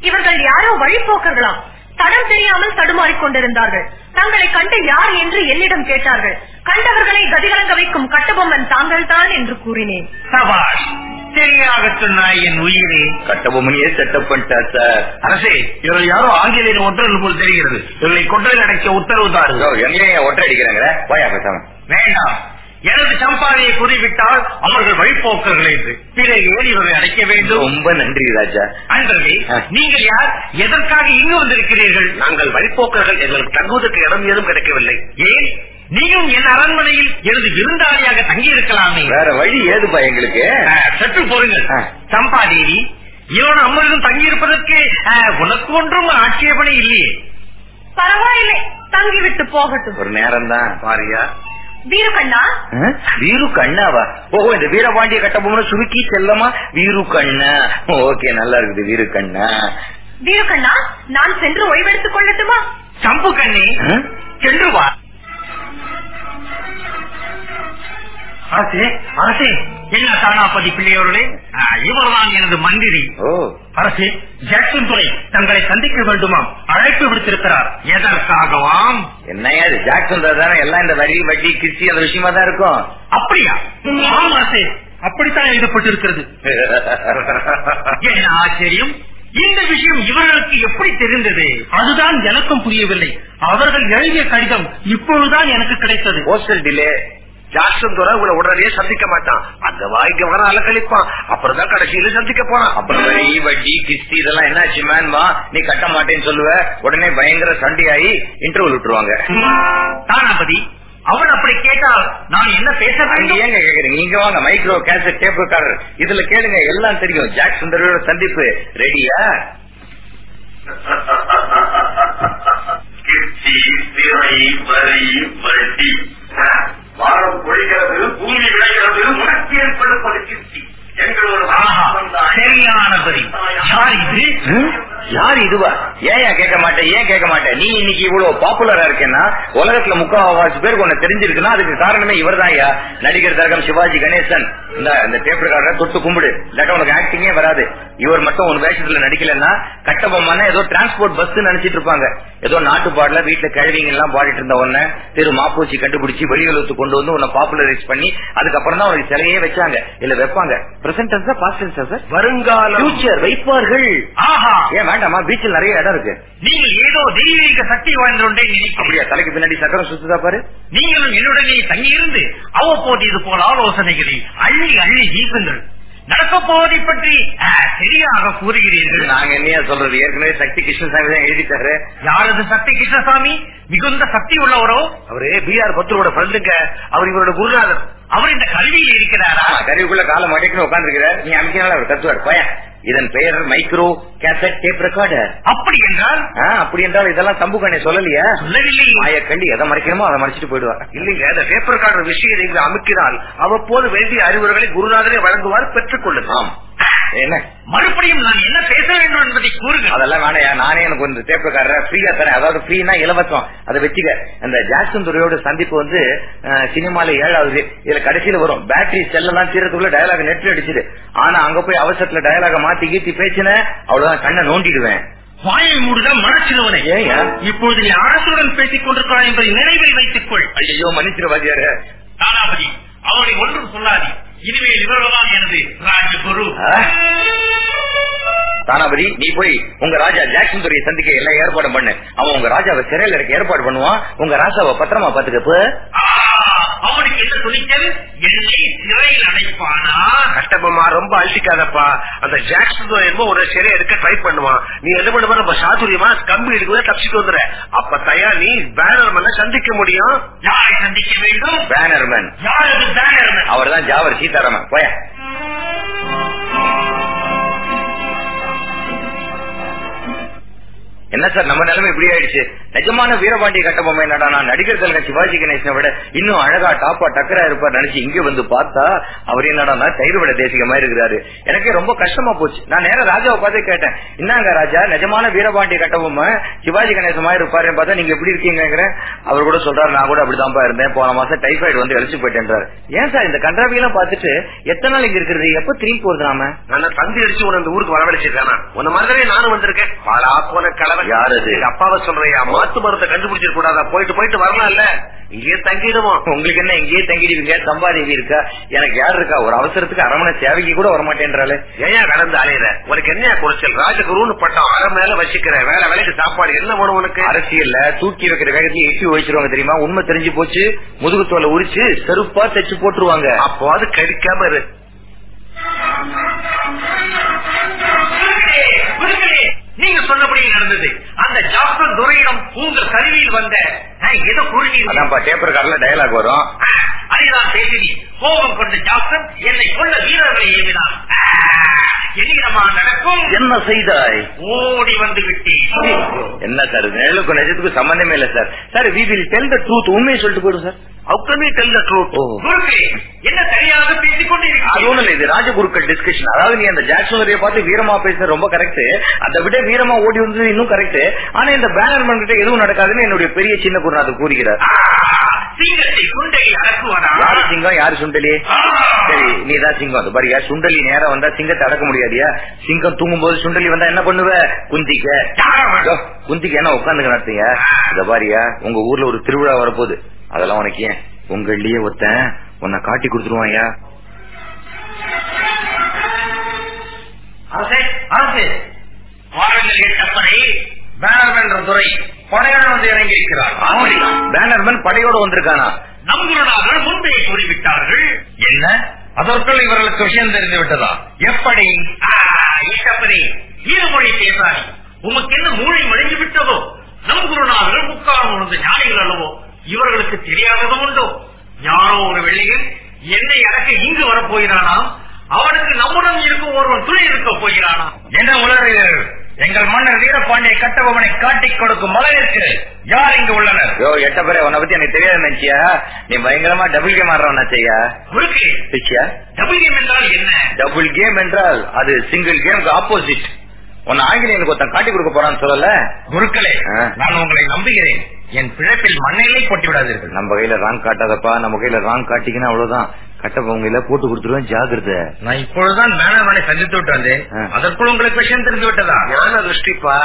இவர்கள் யாரோ வழிபோக்கர்களாம். தடம் தெரியாமல் தடுமாறிக் கொண்டிருந்தார்கள். தங்களை கண்டு யார் என்று என்னிடம் கேட்டார்கள். கண்டவர்களை கதிகலங்க வைக்கும் கட்டபொம்மன் தாங்கள் தான் என்று கூறினேன். சபாஷ் சரியாக சொன்னாய் என் உயிரே. கட்டபொம்மனையே செட்டப் பண்ணிட்டா சார் அரசே இவர்கள் யாரோ ஆங்கிலேயர் ஒன்றல் போல் தெரிகிறது. இவர்களை கொண்டதில் அடைக்க உத்தரவு தாருங்கள் எங்கேயும் ஒற்றை அடிக்கிறாங்க போயா பேசாம. வேண்டாம். எனது சம்பாதியை கூறிவிட்டால் அவர்கள் வழிபோக்கர்கள் என்று. பிறகு இவரை அடைக்க வேண்டும். ரொம்ப நன்றி ராஜா. அன்பர்களே. நீங்கள் யார்? எதற்காக இங்கு வந்திருக்கிறீர்கள்? நாங்கள் வழிப்போக்கர்கள் எங்களுக்கு தங்குவதற்கு இடம் ஏதும் கிடைக்கவில்லை. ஏன்? நீயும் என் அரண்மனையில் எனது விருந்தாளியாக தங்கி இருக்கலாமே வேற வழி ஏதுப்பா எங்களுக்கு? சற்று பொறுங்கள். ஆ. சம்பாதேவி இவன் அம்மனிடம் தங்கியிருப்பதற்கு ஆ, உனக்கு ஒன்றும் ஆட்சேபனை இல்லையே. பரவாயில்லை. தங்கிவிட்டு போகட்டும். ஒரு நேரம் தான் பாரியா. வீரகண்ணா வீரு கண்ணாவா? ஓஹோ இந்த வீரபாண்டிய கட்டபொம்மன் சுருக்கி செல்லமா? வீரு கண்ணா. ஓகே நல்லா இருக்குது வீரு கண்ணா. வீரகண்ணா நான் சென்று ஓய்வெடுத்துக் கொள்ளட்டுமா? சம்பு கண்ணே? சென்று வா. அரசே அரசே என்ன தானாபதி பிள்ளையோர்களே இவர்தான் எனது மந்திரி. அரசே ஜாக்சன் துறை தங்களை சந்திக்க வேண்டுமாம். அழைப்பு விடுத்திருக்கிறார். எதற்காகவாம்? என்னையா ஜாக்சன் தானே? எல்லாம் இந்த வரி வட்டி கிறிஸ்டி அந்த விஷயமா தான் இருக்கும். அப்படியா? ஆம் அரசே. அப்படித்தான் எழுதப்பட்டிருக்கிறது. என்ன ஆச்சரியம்? இந்த விஷயம் இவர்களுக்கு எப்படி தெரிந்தது? அதுதான் எனக்கும் புரியவில்லை. அவர்கள் எழுதிய கடிதம் இப்பொழுதுதான் எனக்கு கிடைத்தது. போஸ்டல் டிலே ஜாக்சன் துறை உங்களை உடனே சந்திக்க மாட்டான். அந்த வாய்க்கு வர அலக்கழிப்பான் அப்புறம் தான் கடைசியில சந்திக்க போனான் அப்புறம் வரி வட்டி கிஸ்தி இதெல்லாம் என்னாச்சு மேன் வா நீ கட்ட மாட்டேன்னு சொல்லுவ. உடனே பயங்கர சண்டையாகி இன்டர்வல் விட்டுருவாங்க. தானாபதி அவன் அப்படி கேட்டால் நான் என்ன பேச அங்க வேண்டும்? ஏங்க கேக்குறீங்க? இங்க வாங்க மைக்ரோ கேசட் டேப் காரர் இதுல கேளுங்க எல்லாம் தெரியும். ஜாக் சுந்தரோட சந்திப்பு. ரெடியா கிருச்சி திரை வரி வட்டி வாரம் பொழிகிறது பூமி விளைகிறது உனக்கு ஏற்படுப்பது கிருச்சி எங்களோட ஆஹா, சரியான யார் இது யார் இதுவா ஏன் கேட்க மாட்டேன் ஏன் கேட்க மாட்டேன் நீ இன்னைக்கு இவ்வளவு பாப்புலரா இருக்கேன்னா உலகத்துல முக்காவாசி பேருக்கு உன்னை தெரிஞ்சிருக்குன்னா அதுக்கு காரணமே இவர்தான் ஐயா நடிகர் தரகம் சிவாஜி கணேசன். இந்த இந்த டேப் ரெக்கார்டரை தொட்டு கும்பிடு. இல்லாட்ட உனக்கு ஆக்டிங்கே வராது. இவர் மட்டும் உன் வேஷத்துல நடிக்கலன்னா கட்டபொம்மன்னா ஏதோ டிரான்ஸ்போர்ட் பஸ் நினைச்சிட்டு இருப்பாங்க. ஏதோ நாட்டு பாடல வீட்டுல கழுவிங்க எல்லாம் பாடிட்டு இருந்த உன்ன திரு மாப்பூச்சி கண்டுபிடிச்சு வெளியுலகத்துக்கு கொண்டு வந்து உன்னை பாப்புலரைஸ் பண்ணி அதுக்கப்புறம் தான் உனக்கு சிலையே வச்சாங்க. இல்ல வைப்பாங்க. பிரசன்ட் பாஸ்ட் ஃபியூச்சர் வைப்பார்கள். ஆஹா. ஏன் வேண்டாமா? பீச்சில் நிறைய இடம் இருக்கு. நீங்கள் ஏதோ தெய்வீக சக்தி வாய்ந்தொன்றே நினைக்கிறீர்கள். அப்படியா? தலைக்கு பின்னாடி சக்கரம் சுத்துதா பாரு. நீங்களும் என்னுடனே தங்கியிருந்து அவ்வப்போது இது போல ஆலோசனைகளை அள்ளி அள்ளி வீசுங்கள். நடக்கப் போவதை பற்றி சரியாக கூறுகிறீர்கள். நாங்க என்னையா சொல்றது? ஏற்கனவே சக்தி கிருஷ்ணசாமி தான் எழுதிட்டாரு. யாரது சக்தி கிருஷ்ணசாமி மிகுந்த சக்தி உள்ளவரோ? அவரு பி ஆர் பத்ரோட ஃப்ரெண்டுங்க அவர் இவரோட குருநாதர். அவர் இந்த கல்வியில் இருக்கிறாரா? கருவிக்குள்ள காலம் அடைக்கணும் உட்கார்ந்து இருக்கிறார் நீ அமைக்கினால அவர் கத்துவார் போயா. இதன் பெயர் மைக்ரோ கேசட் டேப் ரெக்கார்டர். அப்படி என்றால்? அப்படி என்றால் இதெல்லாம் தம்பு கண்ணே சொல்லலையா? சொல்லவில்லை. மாய கண்டி எதை மறைக்கணுமோ அதை மறைச்சிட்டு போயிடுவார் இல்லைங்க அந்த கார்டு விஷயம் நீங்க அமுக்கினால் அவ்வப்போது வேண்டிய அறிவுரைகளை குருநாதரே வழங்குவார் பெற்றுக் கொள்ளுங்கள் என்ன? மறுபடியும் நான் என்ன பேச வேண்டும் என்பதை கூறுங்கள். அதெல்லாம் வேணையா? நானே எனக்கு ஒரு டேப்காரர ஃப்ரீயா தரேன். அதாவது ஃப்ரீனா இலவசம். அதை வச்சுக்க. அந்த ஜாக்சன் துறையோட சந்திப்பு வந்து சினிமால ஏழாவது. இதுல கடைசியில வரும். பேட்டரி செல்லாம் தீரத்துக்குள்ள டயலாக் நெட்ல அடிச்சுது. ஆனா அங்க போய் அவசரத்துல டயலாக மாத்தி கீத்தி பேசின அவ்வளவுதான் கண்ணை நோண்டிடுவேன். வாயை மூடுத மனச்சிறுவனை? இப்பொழுது நீ அரசுடன் பேசிக் கொண்டிருக்கிறாய் என்பதை நினைவில் வைத்துக் கொள் ஐயோ மன்னிச்சிரு வாத்தியாரு தானாபதி அவரை ஒன்றும் சொல்லாதே. இனிமேல் இவர்கள்தான் எனது ராஜகுரு? தானாபதி நீ போய் உங்க ராஜா ஜாக்சன் துறையை சந்திக்க எல்லா ஏற்பாடும் பண்ணு. அவன் உங்க ராஜாவை சிறையில இருக்க ஏற்பாடு பண்ணுவான். உங்க ராஜாவை பத்திரமா பாத்துக்க ஆ, அவனுக்கு என்ன துணிச்சல் என்னை சிறையில் அடைப்பானா? கட்டபொம்மா ரொம்ப அழிக்காதப்பா அந்த ஜாக்சன் என்னமோ ஒரு சிறையை எடுக்க ட்ரை பண்ணுவான். நீ என்ன பண்ணுவ? நம்ம சாதுரியமா கம்பி எடுக்கவே தப்பிச்சுட்டு வந்துற அப்ப தயா நீ பேனர் மண்ண சந்திக்க முடியும். யாரை சந்திக்க வேண்டும்? பேனர்மேன் யாரது பேனர்மேன் அவர் தான் ஜாவர் சீதாராமன். போய. என்ன சார் நம்ம நிலைமை இப்படி ஆயிடுச்சு? நிஜமான வீரபாண்டிய கட்டபொம்மை என்னடா நான் நடிகர் தலைவர் சிவாஜி கணேசனை விட இன்னும் அழகா டாப்பா டக்கரா இருப்பார் நினைச்சு இங்க வந்து பார்த்தா அவர் என்னடா தயிர் விட தேசிகமா இருக்கிறாரு. எனக்கே ரொம்ப கஷ்டமா போச்சு. நான் நேரம் ராஜாவை பார்த்து கேட்டேன். என்னங்க ராஜா நிஜமான வீரபாண்டிய கட்டபொம்மை சிவாஜி கணேசமா இருப்பாரு. பார்த்தா நீங்க எப்படி இருக்கீங்க அவர் கூட சொல்றாரு நான் கூட அப்படிதான்ப்பா இருந்தேன். போன மாசம் டைஃபாய்டு வந்து அழிச்சு போயிட்டேன்றாரு. ஏன் சார் இந்த கன்றாவி பாத்துட்டு பார்த்துட்டு எத்தனை நாள் இங்க இருக்கிறது? எப்ப திரும்பி போறது நாம? நான் தந்தி அடிச்சு உன இந்த ஊருக்கு வரவழைச்சிருக்கானா உன்ன மாதிரியே நானும் வந்திருக்கேன். பாலா போன கலவன் யார் அது? அப்பாவை சொல்றியா மாத்து மரத்தை கண்டுபிடிச்சிட கூடாதா போயிட்டு போயிட்டு வரலாம்ல இங்கேயே தங்கிடுவோம். உங்களுக்கு என்ன இங்கேயே தங்கிடுவீங்க? சம்பாதிவி இருக்கா? எனக்கு யார் இருக்கா? ஒரு அவசரத்துக்கு அரமனை சேவைக்கு கூட வரமாட்டேன்றாலே ஏன் கடந்து அலையிற. உனக்கு என்ன குறைச்சல்? ராஜகுருன்னு பட்டம் அரை மேல வச்சுக்கிற வேலை வேலைக்கு சாப்பாடு என்ன வேணும் உனக்கு? அரசியல்ல தூக்கி வைக்கிற வேகத்துல எட்டி வச்சிருவாங்க தெரியுமா? உண்மை தெரிஞ்சு போச்சு முதுகு தோலை உரிச்சு செருப்பா தைச்சு போட்டுருவாங்க. அப்போ அது கடிக்காம இரு. நீங்க சொன்னபடி நடந்தது. அந்த ஜாஸ்பர் துரையிடம் உங்கள் கருவியில் வந்த ஏதோ அதான்ப்பா டேப்பர் கார்ல டயலாக் வரும். அதுதான் பேசினி. கோபம் கொண்ட ஜாக்சன் என்னை கொள்ள வீரர்களை ஏவினான். என்னிடமா நடக்கும். என்ன செய்தாய்? ஓடி வந்து விட்டேன். என்ன சார் நிழலுக்கும் நிஜத்துக்கும் சம்பந்தமே இல்ல sir. Sir we will tell the truth உண்மையை சொல்லிட்டு போயிடும் சார். அவுக்கமே டெல் த ட்ரூத் என்ன சரியாக பேசிக் இல்ல. இது ராஜகுருக்கள் டிஸ்கஷன் அதாவது நீ அந்த ஜாக்சனரிய பார்த்து வீரமா பேசுற ரொம்ப கரெக்ட் அதை விட வீரமா ஓடி வந்தது இன்னும் கரெக்ட் ஆனா இந்த பேனர் கிட்ட எதுவும் நடக்காதுன்னு என்னுடைய பெரிய சின்ன குருநாதர் கூறுகிறார். சிங்கத்தை யாரு சிங்கம்? யாரு சுண்டலி? சரி நீ தான் சிங்கம். அது பாரியா சுண்டலி நேரம் வந்தா சிங்கத்தை அடக்க முடியாதியா? சிங்கம் தூங்கும் போது சுண்டலி வந்தா என்ன பண்ணுவ? குந்திக்க. குந்திக்க என்ன உட்காந்துக்க நடத்தீங்க? இத பாரியா உங்க ஊர்ல ஒரு திருவிழா வரப்போகுது. அதெல்லாம் உனக்கு ஏன்? உங்கள்லயே ஒருத்தன் உன்னை காட்டி கொடுத்துருவாயா அரசே அரசே. வாருங்கள் எட்டப்படை பேனர் என்ற துறை படையுடன் வந்து இறங்கி இருக்கிறார் பேனர்மேன் படையோட வந்திருக்கானா? நம் குருநாதர் முன்பே கூறிவிட்டார்கள். என்ன? அதற்குள் இவர்களுக்கு விஷயம் தெரிந்து விட்டதா? எப்படி? ஈரமொழி பேசாரி உமக்கு என்ன மூளை மடிந்து விட்டதோ? நம் குருநாதர் முக்காலம் உணர்ந்த ஞானிகள் அல்லவோ இவர்களுக்கு தெரியாததும் உண்டோ? யாரோ ஒரு வெள்ளையில் என்னை அடக்க இங்கு வரப்போகிறானாம் அவனுக்கு நம்முடன் இருக்கும் ஒருவன் துணை இருக்க போகிறானாம் என்ன உளறுகிறீர்கள் எங்கள் மன்னர் வீரபாண்டிய கட்டபொம்மனை காட்டிக் கொடுக்கும் அளவிற்கு யார் இங்கு உள்ளனர்? யோ எட்ட பேரே உன்னை பத்தி எனக்கு தெரியாது நினைச்சியா நீ பயங்கரமா டபுள் கேம் ஆடுறவனா பிச்சியா டபுள் கேம் என்றால் என்ன? டபுள் கேம் என்றால் அது சிங்கிள் கேமுக்கு ஆப்போசிட் உன்னை ஆங்கிலேயனுக்கு ஒருத்தன் காட்டி கொடுக்க போறான்னு சொல்லல? குருக்களே. நான் உங்களை நம்புகிறேன். என் பிழைப்பில் மண்ணிலே கொட்டி விடாதீர்கள் நம்ம கையில ராங் காட்டாதப்பா. நம்ம கையில ராங் காட்டிக்கினா அவ்வளவுதான். கட்டப்பவங்கள போட்டு கொடுத்துருவேன் ஜாகிரதை நான் இப்பொழுதுதான் மேனவனை சந்தித்து விட்டு வந்தேன். அதற்குள் உங்களுக்கு விஷயம் தெரிந்து விட்டதா? ஞான திருஷ்டிப்பா?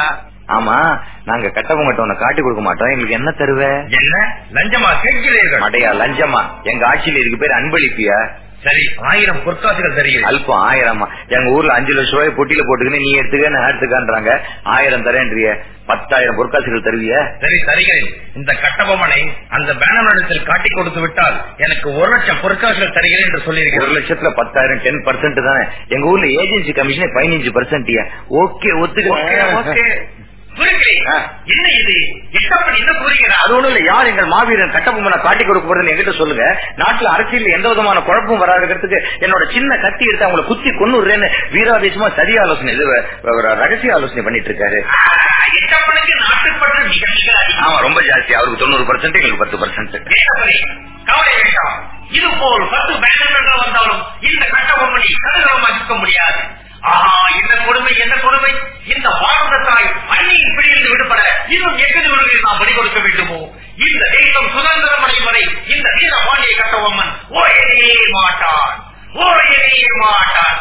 ஆமா நாங்க கட்டப்பவங்கிட்ட உன்னை காட்டி கொடுக்க மாட்டோம். எங்களுக்கு என்ன தருவ? என்ன? லஞ்சமா? கேட்கிறீர்கள். மடையா லஞ்சமா. எங்க ஆட்சியில இதுக்கு பேர் அன்பளிப்பியா? சரி ஆயிரம் பொற்காசுகள் தருகிறேன் அல்பம் ஆயிரமா. எங்க ஊர்ல அஞ்சு லட்சம் ரூபாய் பொட்டியில போட்டுக்கின்னு நீ எடுத்துக்க நான் எடுத்துக்கான்றாங்க. ஆயிரம் தரேன்றிய. பத்தாயிரம் பொற்காசுகள் தருவிய. சரி தருகிறேன் இந்த கட்டபொம்மனை அந்த பேனரிடத்தில் காட்டி கொடுத்து விட்டால் எனக்கு ஒரு லட்சம் பொற்காசுகள் தருகிறேன் என்று ஒரு சொல்லியிருக்கிறேன் லட்சத்துல பத்தாயிரம் டென் பர்சன்ட் தானே. எங்க ஊர்ல ஏஜென்சி கமிஷனே பதினஞ்சு பர்சன்ட் ஓகே ஒத்துக்க மாவீரன் கட்டபொம்மனை காட்டி கொடுக்க போறதுன்னு என்கிட்ட சொல்லுங்க. நாட்டுல அரசியல் எந்த விதமான குழப்பமும் வராதுங்கிறதுக்கு என்னோட சின்ன கத்தி எடுத்து அவங்களை குத்தி கொன்னுறேன்னு வீராவேசமா சதி ஆலோசனை இது ரகசிய ஆலோசனை பண்ணிட்டு இருக்காரு ஆமா ரொம்ப ஜாஸ்தி. அவருக்கு தொண்ணூறு பர்சன்ட் எங்களுக்கு பத்து பர்சன்ட் கேட்டபடி கவலை வேண்டாம். இது போல் பத்து பேனர்கள் வந்தாலும் இந்த கட்டபொம்மனை கதகம் அடிக்க முடியாது. ஆஹா என்ன கொடுமை என்ன கொடுமை. இந்த பாரத தாய் அந்நியின் பிடியிலிருந்து விடுபட இன்னும் எத்தனை உலகில் நாம் படி கொடுக்க வேண்டுமோ? இந்த தேசம் சுதந்திரம் அடையும் வரை இந்த வீர பாண்டிய கட்டபொம்மன் ஓயவே மாட்டான். ஓயவே மாட்டான்.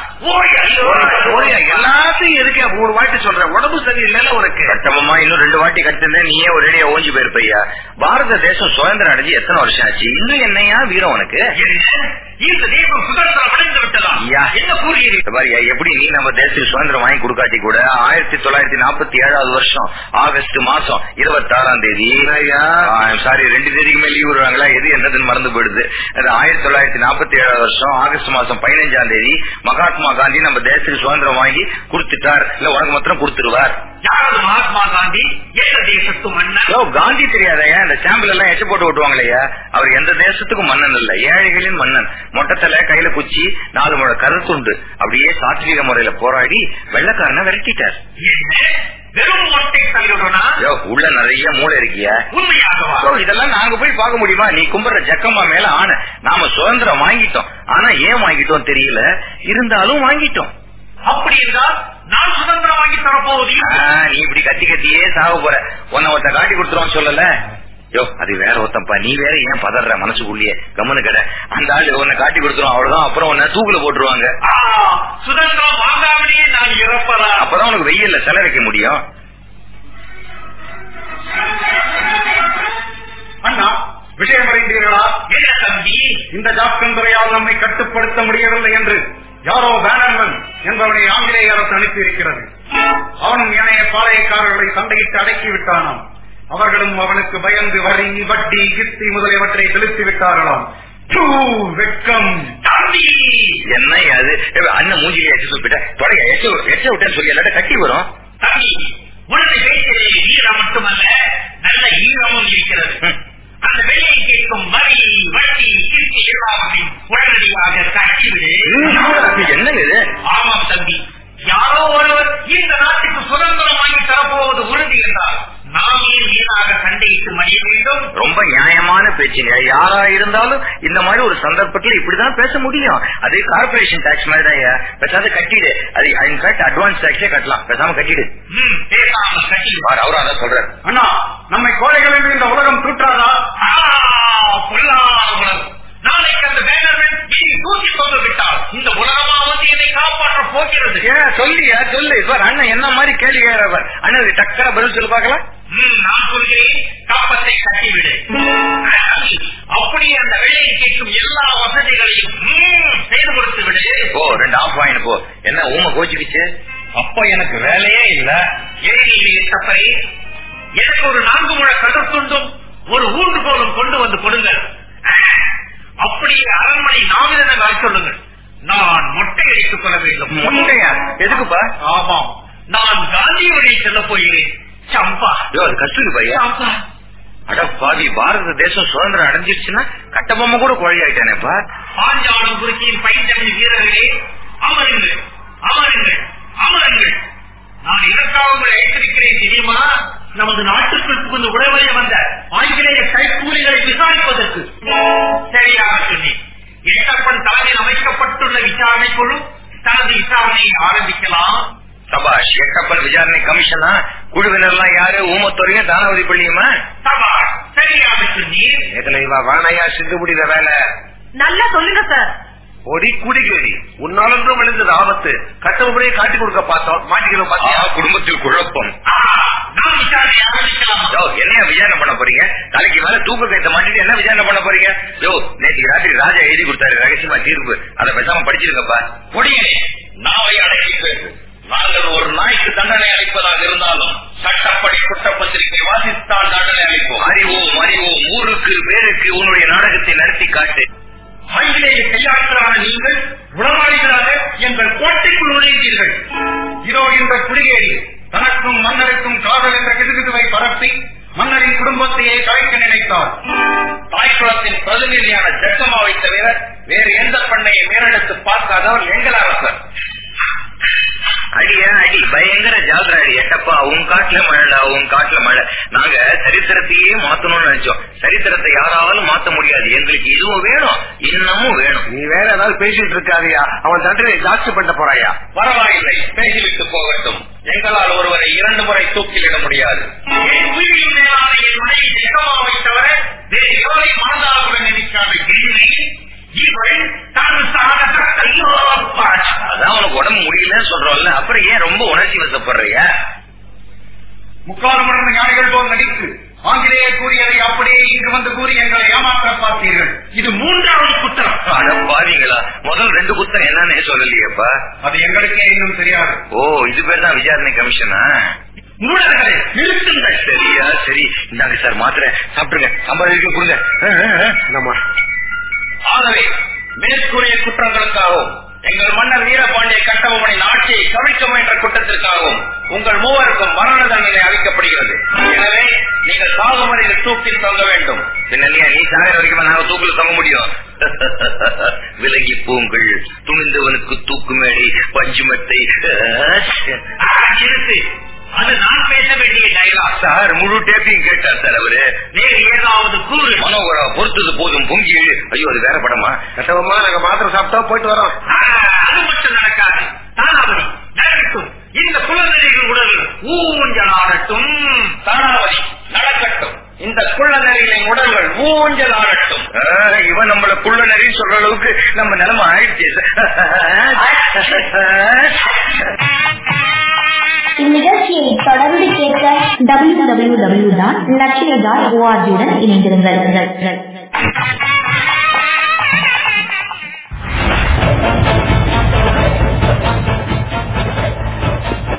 எல்லாத்தையும் எதுக்கு? மூணு வாட்டி சொல்றேன். உடம்பு சரியில்லைல உனக்கு. கட்டபொம்மா இன்னும் ரெண்டு வாட்டி கட்டிருந்தேன். நீயே ஒரேடியா ஓஞ்சி போயிருப்பையா? பாரத தேசம் சுதந்திரம் அடைஞ்சு எத்தனை வருஷம் ஆச்சு? இன்னும் என்னையா வீரம் உனக்கு? இந்த தேசம் சுதந்திரம் அடைந்து விட்டதா. என்ன கூறுகிறீர்கள் எப்படி நீ நம்ம தேசத்துக்கு சுதந்திரம் வாங்கி கொடுக்காட்டி கூட ஆயிரத்தி தொள்ளாயிரத்தி நாற்பத்தி ஏழாவது வருஷம் ஆகஸ்ட் மாசம் இருபத்தி ஆறாம் தேதி சாரி ரெண்டு தேதிக்கு மேல லீவ் விடுறாங்களா? எது என்னதுன்னு மறந்து போயிடுது. அது ஆயிரத்தி தொள்ளாயிரத்தி நாற்பத்தி ஏழாவது வருஷம் ஆகஸ்ட் மாசம் பதினஞ்சாம் தேதி மகாத்மா காந்தி நம்ம தேசத்துக்கு சுதந்திரம் வாங்கி கொடுத்துட்டார். இல்ல உனக்கு மாத்திரம் கொடுத்துருவார் யாரது மகாத்மா காந்தி? எந்த தேசத்து மன்னர் யோ, காந்தி தெரியாதயா இந்த சாம்பிள் எல்லாம் எச்ச போட்டு ஓட்டுவாங்களையா அவர் எந்த தேசத்துக்கும் மன்னன் இல்ல. ஏழைகளின் மன்னன். மொட்டத்தல கையில குச்சி நாலு முழ கருத்துண்டு. அப்படியே சாத்வீக முறையில போராடி வெள்ளக்காரனை விரட்டிட்டார். வெறும் மொட்டை தலையுடனா யோ, உள்ள நிறைய மூளை இருக்கியா? உண்மையாகவா? யோ, இதெல்லாம் நாங்க போய் பார்க்க முடியுமா? நீ கும்பிடுற ஜக்கம்மா மேல ஆன நாம சுதந்திரம் வாங்கிட்டோம். ஆனா ஏன் வாங்கிட்டோம் தெரியல? இருந்தாலும் வாங்கிட்டோம். அப்படி என்றால் நான் சுதந்திரம் வாங்கி தரப்போவது ஆ, நீ இப்படி கத்தி கத்தியே சாக போற. உன்னை ஒருத்த காட்டி கொடுத்துருவோம் சொல்லல. யோ அது வேற ஒருத்தன்ப்பா. நீ வேற ஏன் பதற? மனசுக்குள்ளேயே கம்முனு கடை. அந்த ஆளு உன்னை காட்டி கொடுத்துருவோம் அவ்வளவுதான். அப்புறம் உன்னை தூக்குல போட்டுருவாங்க. ஆ, சுதந்திரம் வாங்காமலேயே நான் இறப்பதா அப்பதான் உனக்கு வெயில்ல செல வைக்க முடியும். அண்ணா விஷயம் அறிந்தீர்களா? என்ன தம்பி? இந்த நம்மை கட்டுப்படுத்த முடியவில்லை என்று. யாரோ பேனர்மன் என்பவனை ஆங்கிலேய அரசு அனுப்பியிருக்கிறது. அவனும் ஏனைய பாளையக்காரர்களை சண்டையிட்டு அடக்கி விட்டானாம் அவர்களும் அவனுக்கு பயந்து வரி வட்டி கித்தி முதலியவற்றை செலுத்தி விட்டார்களாம் தம்பி! என்ன அது? அண்ணன் மூஞ்சிலே எச்சு சொல்லிட்ட தொடங்க எச்ச எச்ச விட்டேன்னு சொல்லி எல்லாட்ட கட்டி வரும் தம்பி உனது பேச்சிலே ஈரம் மட்டுமல்ல நல்ல ஈரமும் இருக்கிறது. அந்த வெள்ளையை கேட்கும் வரி வட்டி கிருப்பி எல்லாவற்றையும் உடனடியாக கட்டிவிடு என்ன இது? ஆமாம் தம்பி. யாரோ ஒருவர் இந்த நாட்டுக்கு சுதந்திரம் வாங்கி தரப்போவது உறுதி என்றால் நாமே வீணாக சண்டையிட்டு மடிய வேண்டும். ரொம்ப நியாயமான பேச்சுங்க. யாரா இருந்தாலும் இந்த மாதிரி ஒரு சந்தர்ப்பத்துல இப்படிதான் பேச முடியும். அது கார்பரேஷன் டாக்ஸ் மாதிரி தான் பேசாத கட்டிடு. அது இன்ஃபேக்ட் அட்வான்ஸ் டாக்ஸே கட்டலாம். பேசாம கட்டிடு. ம், பேசாமல் கட்டிவிடு பாரு, அவரும் அதான் சொல்றாரு. அண்ணா நம்மை கோழைகள் என்று இந்த உலகம் தூற்றாதா. நாளைக்கு அந்த பேனர்மேன் தூக்கி கொண்டு விட்டால் இந்த உலகமா வந்து என்னை காப்பாற்ற போகிறது? ஏன் சொல்லியா சொல்லு. அண்ணன் என்ன மாதிரி கேள்வி கேட்கிறவர் அண்ணன் டக்கர பதில் சொல்லு பார்க்கலாம். ம், நான் சொல்கிறேன் கப்பத்தை கட்டிவிடு. அப்படியே அந்த வெள்ளையை கேட்கும் எல்லா வசதிகளையும் செய்து கொடுத்து விடு போ ரெண்டு ஆஃப் போ. என்ன ஊமை கோச்சுக்கிச்சு? அப்ப எனக்கு வேலையே இல்ல. தப்பரை எனக்கு ஒரு நான்கு முழ கதத்துண்டும் ஒரு ஊன்றுகோலும் கொண்டு வந்து கொடுங்கள். அப்படியே அரண்மனை நாவிதனை சொல்லுங்கள். நான் மொட்டை அடித்துக் கொள்ள வேண்டும். முட்டையா? எதுக்குப்பா? ஆமாம். நான் காந்தி வழி செல்ல போகிறேன். சம்பா. ஐயோ அது கஸ்தூரி சம்பா. அட பாவி பாரத தேசம் சுதந்திரம் அடைஞ்சிருச்சுன்னா கட்டபொம்மை கூட கோழி ஆயிட்டானேப்பா பாஞ்சாலம் குறுக்கியின் பைந்தமிழ் வீரர்களே அமருங்கள் அமருங்கள் அமருங்கள். நான் இதற்காக உங்களை அழைத்திருக்கிறேன் தெரியுமா? நமது நாட்டுக்குள் புகுந்து உழவரைய வந்த ஆங்கிலேய கைக்கூலிகளை விசாரிப்பதற்கு. சரியாக சொன்னேன். எட்டப்பன் தலைமையில் அமைக்கப்பட்டுள்ள விசாரணை குழு தனது விசாரணையை ஆரம்பிக்கலாம். சபாஷ் எட்டப்பன் விசாரணை கமிஷனா? குழுவினர்லாம் யாரு? ஊமத்துறையும் தானாவதி பள்ளியுமா? இதுல வானையா சிந்துபுடித வேலை. நல்லா சொல்லுங்க சார் ஒடி குடிகேடி உன்னாலொன்றும் விழுந்தது ஆபத்து. கட்டவுமுறையை காட்டி கொடுக்க பார்த்தோம். மாட்டிக்கணும் ஆ, பாத்தியா குடும்பத்தில் குழப்பம். என்ன விசாரணை பண்ண போறீங்க? தலைக்கு மேல தூக்க கைத்த மாட்டிட்டு என்ன விசாரணை பண்ண போறீங்க? யோ நேற்று ராத்திரி ராஜா எழுதி கொடுத்தாரு. ரகசியமா தீர்ப்பு. அதை பேசாம படிச்சிருக்கப்பா முடியலே நாவை அடக்கி பேசு நாங்கள் ஒரு நாய்க்கு தண்டனை அளிப்பதாக இருந்தாலும் சட்டப்படி குற்றப்பத்திரிகை வாசித்தான் தண்டனை அளிப்போம். அறிவோம் அறிவோம். ஊருக்கு பேருக்கு உன்னுடைய நாடகத்தை நடத்தி காட்டு. மயிலேயே கையாற்றலான நீங்கள் உளவாளிகளாக எங்கள் கோட்டைக்குள் நுழைந்தீர்கள். இதோ இந்த குடியேறி தனக்கும் மன்னருக்கும் காதல் என்ற கிதுகிதுவை பரப்பி மன்னரின் குடும்பத்தையே கலைக்க நினைத்தார். தாய்க்குளத்தின் பிரதிநிதியான ஜக்கமாவை தவிர வேறு எந்த பண்ணையை மேலெடுத்து பார்க்காதவர் எங்கள் அரசர் அடியா அடி? பயங்கர ஜாகிர அடி. எட்டப்பா உன் காட்டுல மழைடா உன் காட்டுல மழை. நாங்க சரித்திரத்தையே மாத்தணும்னு நினைச்சோம். சரித்திரத்தை யாராலும் மாத்த முடியாது. எங்களுக்கு இதுவும் வேணும் இன்னமும் வேணும். நீ வேற ஏதாவது பேசிட்டு இருக்காதியா. அவன் தண்டனை ஜாஸ்தி பண்ண போறாயா? பரவாயில்லை. பேசிவிட்டு போகட்டும் எங்களால் ஒருவரை இரண்டு முறை தூக்கிலிட முடியாது. என் உயிரின் மேலான என் மனைவி ஜெகமாவை தவிர வேறு எவரை நினைக்காத கிரிவினை அதான் உனக்கு உடம்பு முடியலன்னு சொல்றோம்ல. அப்புறம் ஏன் ரொம்ப உணர்ச்சி வசப்படுறியா முக்காலமுடன் ஞானிகள் போல் நடித்து ஆங்கிலேய கூறியதை அப்படியே இங்கு வந்து கூறி எங்களை ஏமாற்ற பார்த்தீர்கள். இது மூன்றாவது குற்றம். அட பாவீங்களா முதல் ரெண்டு குத்தம் என்னன்னு சொல்லலையேப்பா. அது எங்களுக்கே இன்னும் தெரியாது. ஓ இது பேர் தான் விசாரணை கமிஷனா? மூடர்களே நிறுத்துங்கள். சரியா சரி. இந்தாங்க சார் மாத்திரை. சாப்பிட்டுருங்க. இருக்கு கொடுங்க. ஆகவே மேற்கூறிய குற்றங்களுக்காகவும் எங்கள் மன்னர் வீரபாண்டிய கட்டபொம்மனை ஆட்சியை கவிழ்க்க முயன்ற குற்றத்திற்காகவும் உங்கள் மூவருக்கும் மரண தண்டனை அளிக்கப்படுகிறது. எனவே நீங்கள் சாகுமறையில் தூக்கில் தொங்க வேண்டும். பின்னலையா நீ சாகிற வரைக்கும் நாங்க தூக்குல தொங்க முடியும்? விலகி பூங்கள். துணிந்தவனுக்கு தூக்குமேடை பஞ்சுமத்தை அது நான் பேச வேண்டிய டைலாக் சார் முழு டேப்பையும் கேட்டார் சார் அவரு. வேறு ஏதாவது கூறு. மனோகரா பொறுத்தது போதும் பொங்கி. ஐயோ அது வேற படமா? கட்டவமா நாங்க மாத்திரை சாப்பிட்டா போயிட்டு வரோம். அது மட்டும் நடக்காது. தானாவதி நடக்கட்டும். இந்த குலநெறிகள் உடல் ஊஞ்சல் ஆடட்டும் தானாவதி நடக்கட்டும். இந்த குள்ளநெறிகளின் உடல்கள் ஊஞ்சல் ஆடட்டும் இவன் நம்மள குள்ள நரின்னு சொல்ற அளவுக்கு நம்ம நிலைமை ஆயிடுச்சு. இந்நிகழ்ச்சியை தொடர்ந்து கேட்க W W W dot Lakshiya dot ஓஆர்ஜியுடன் இணைந்திருங்கள்.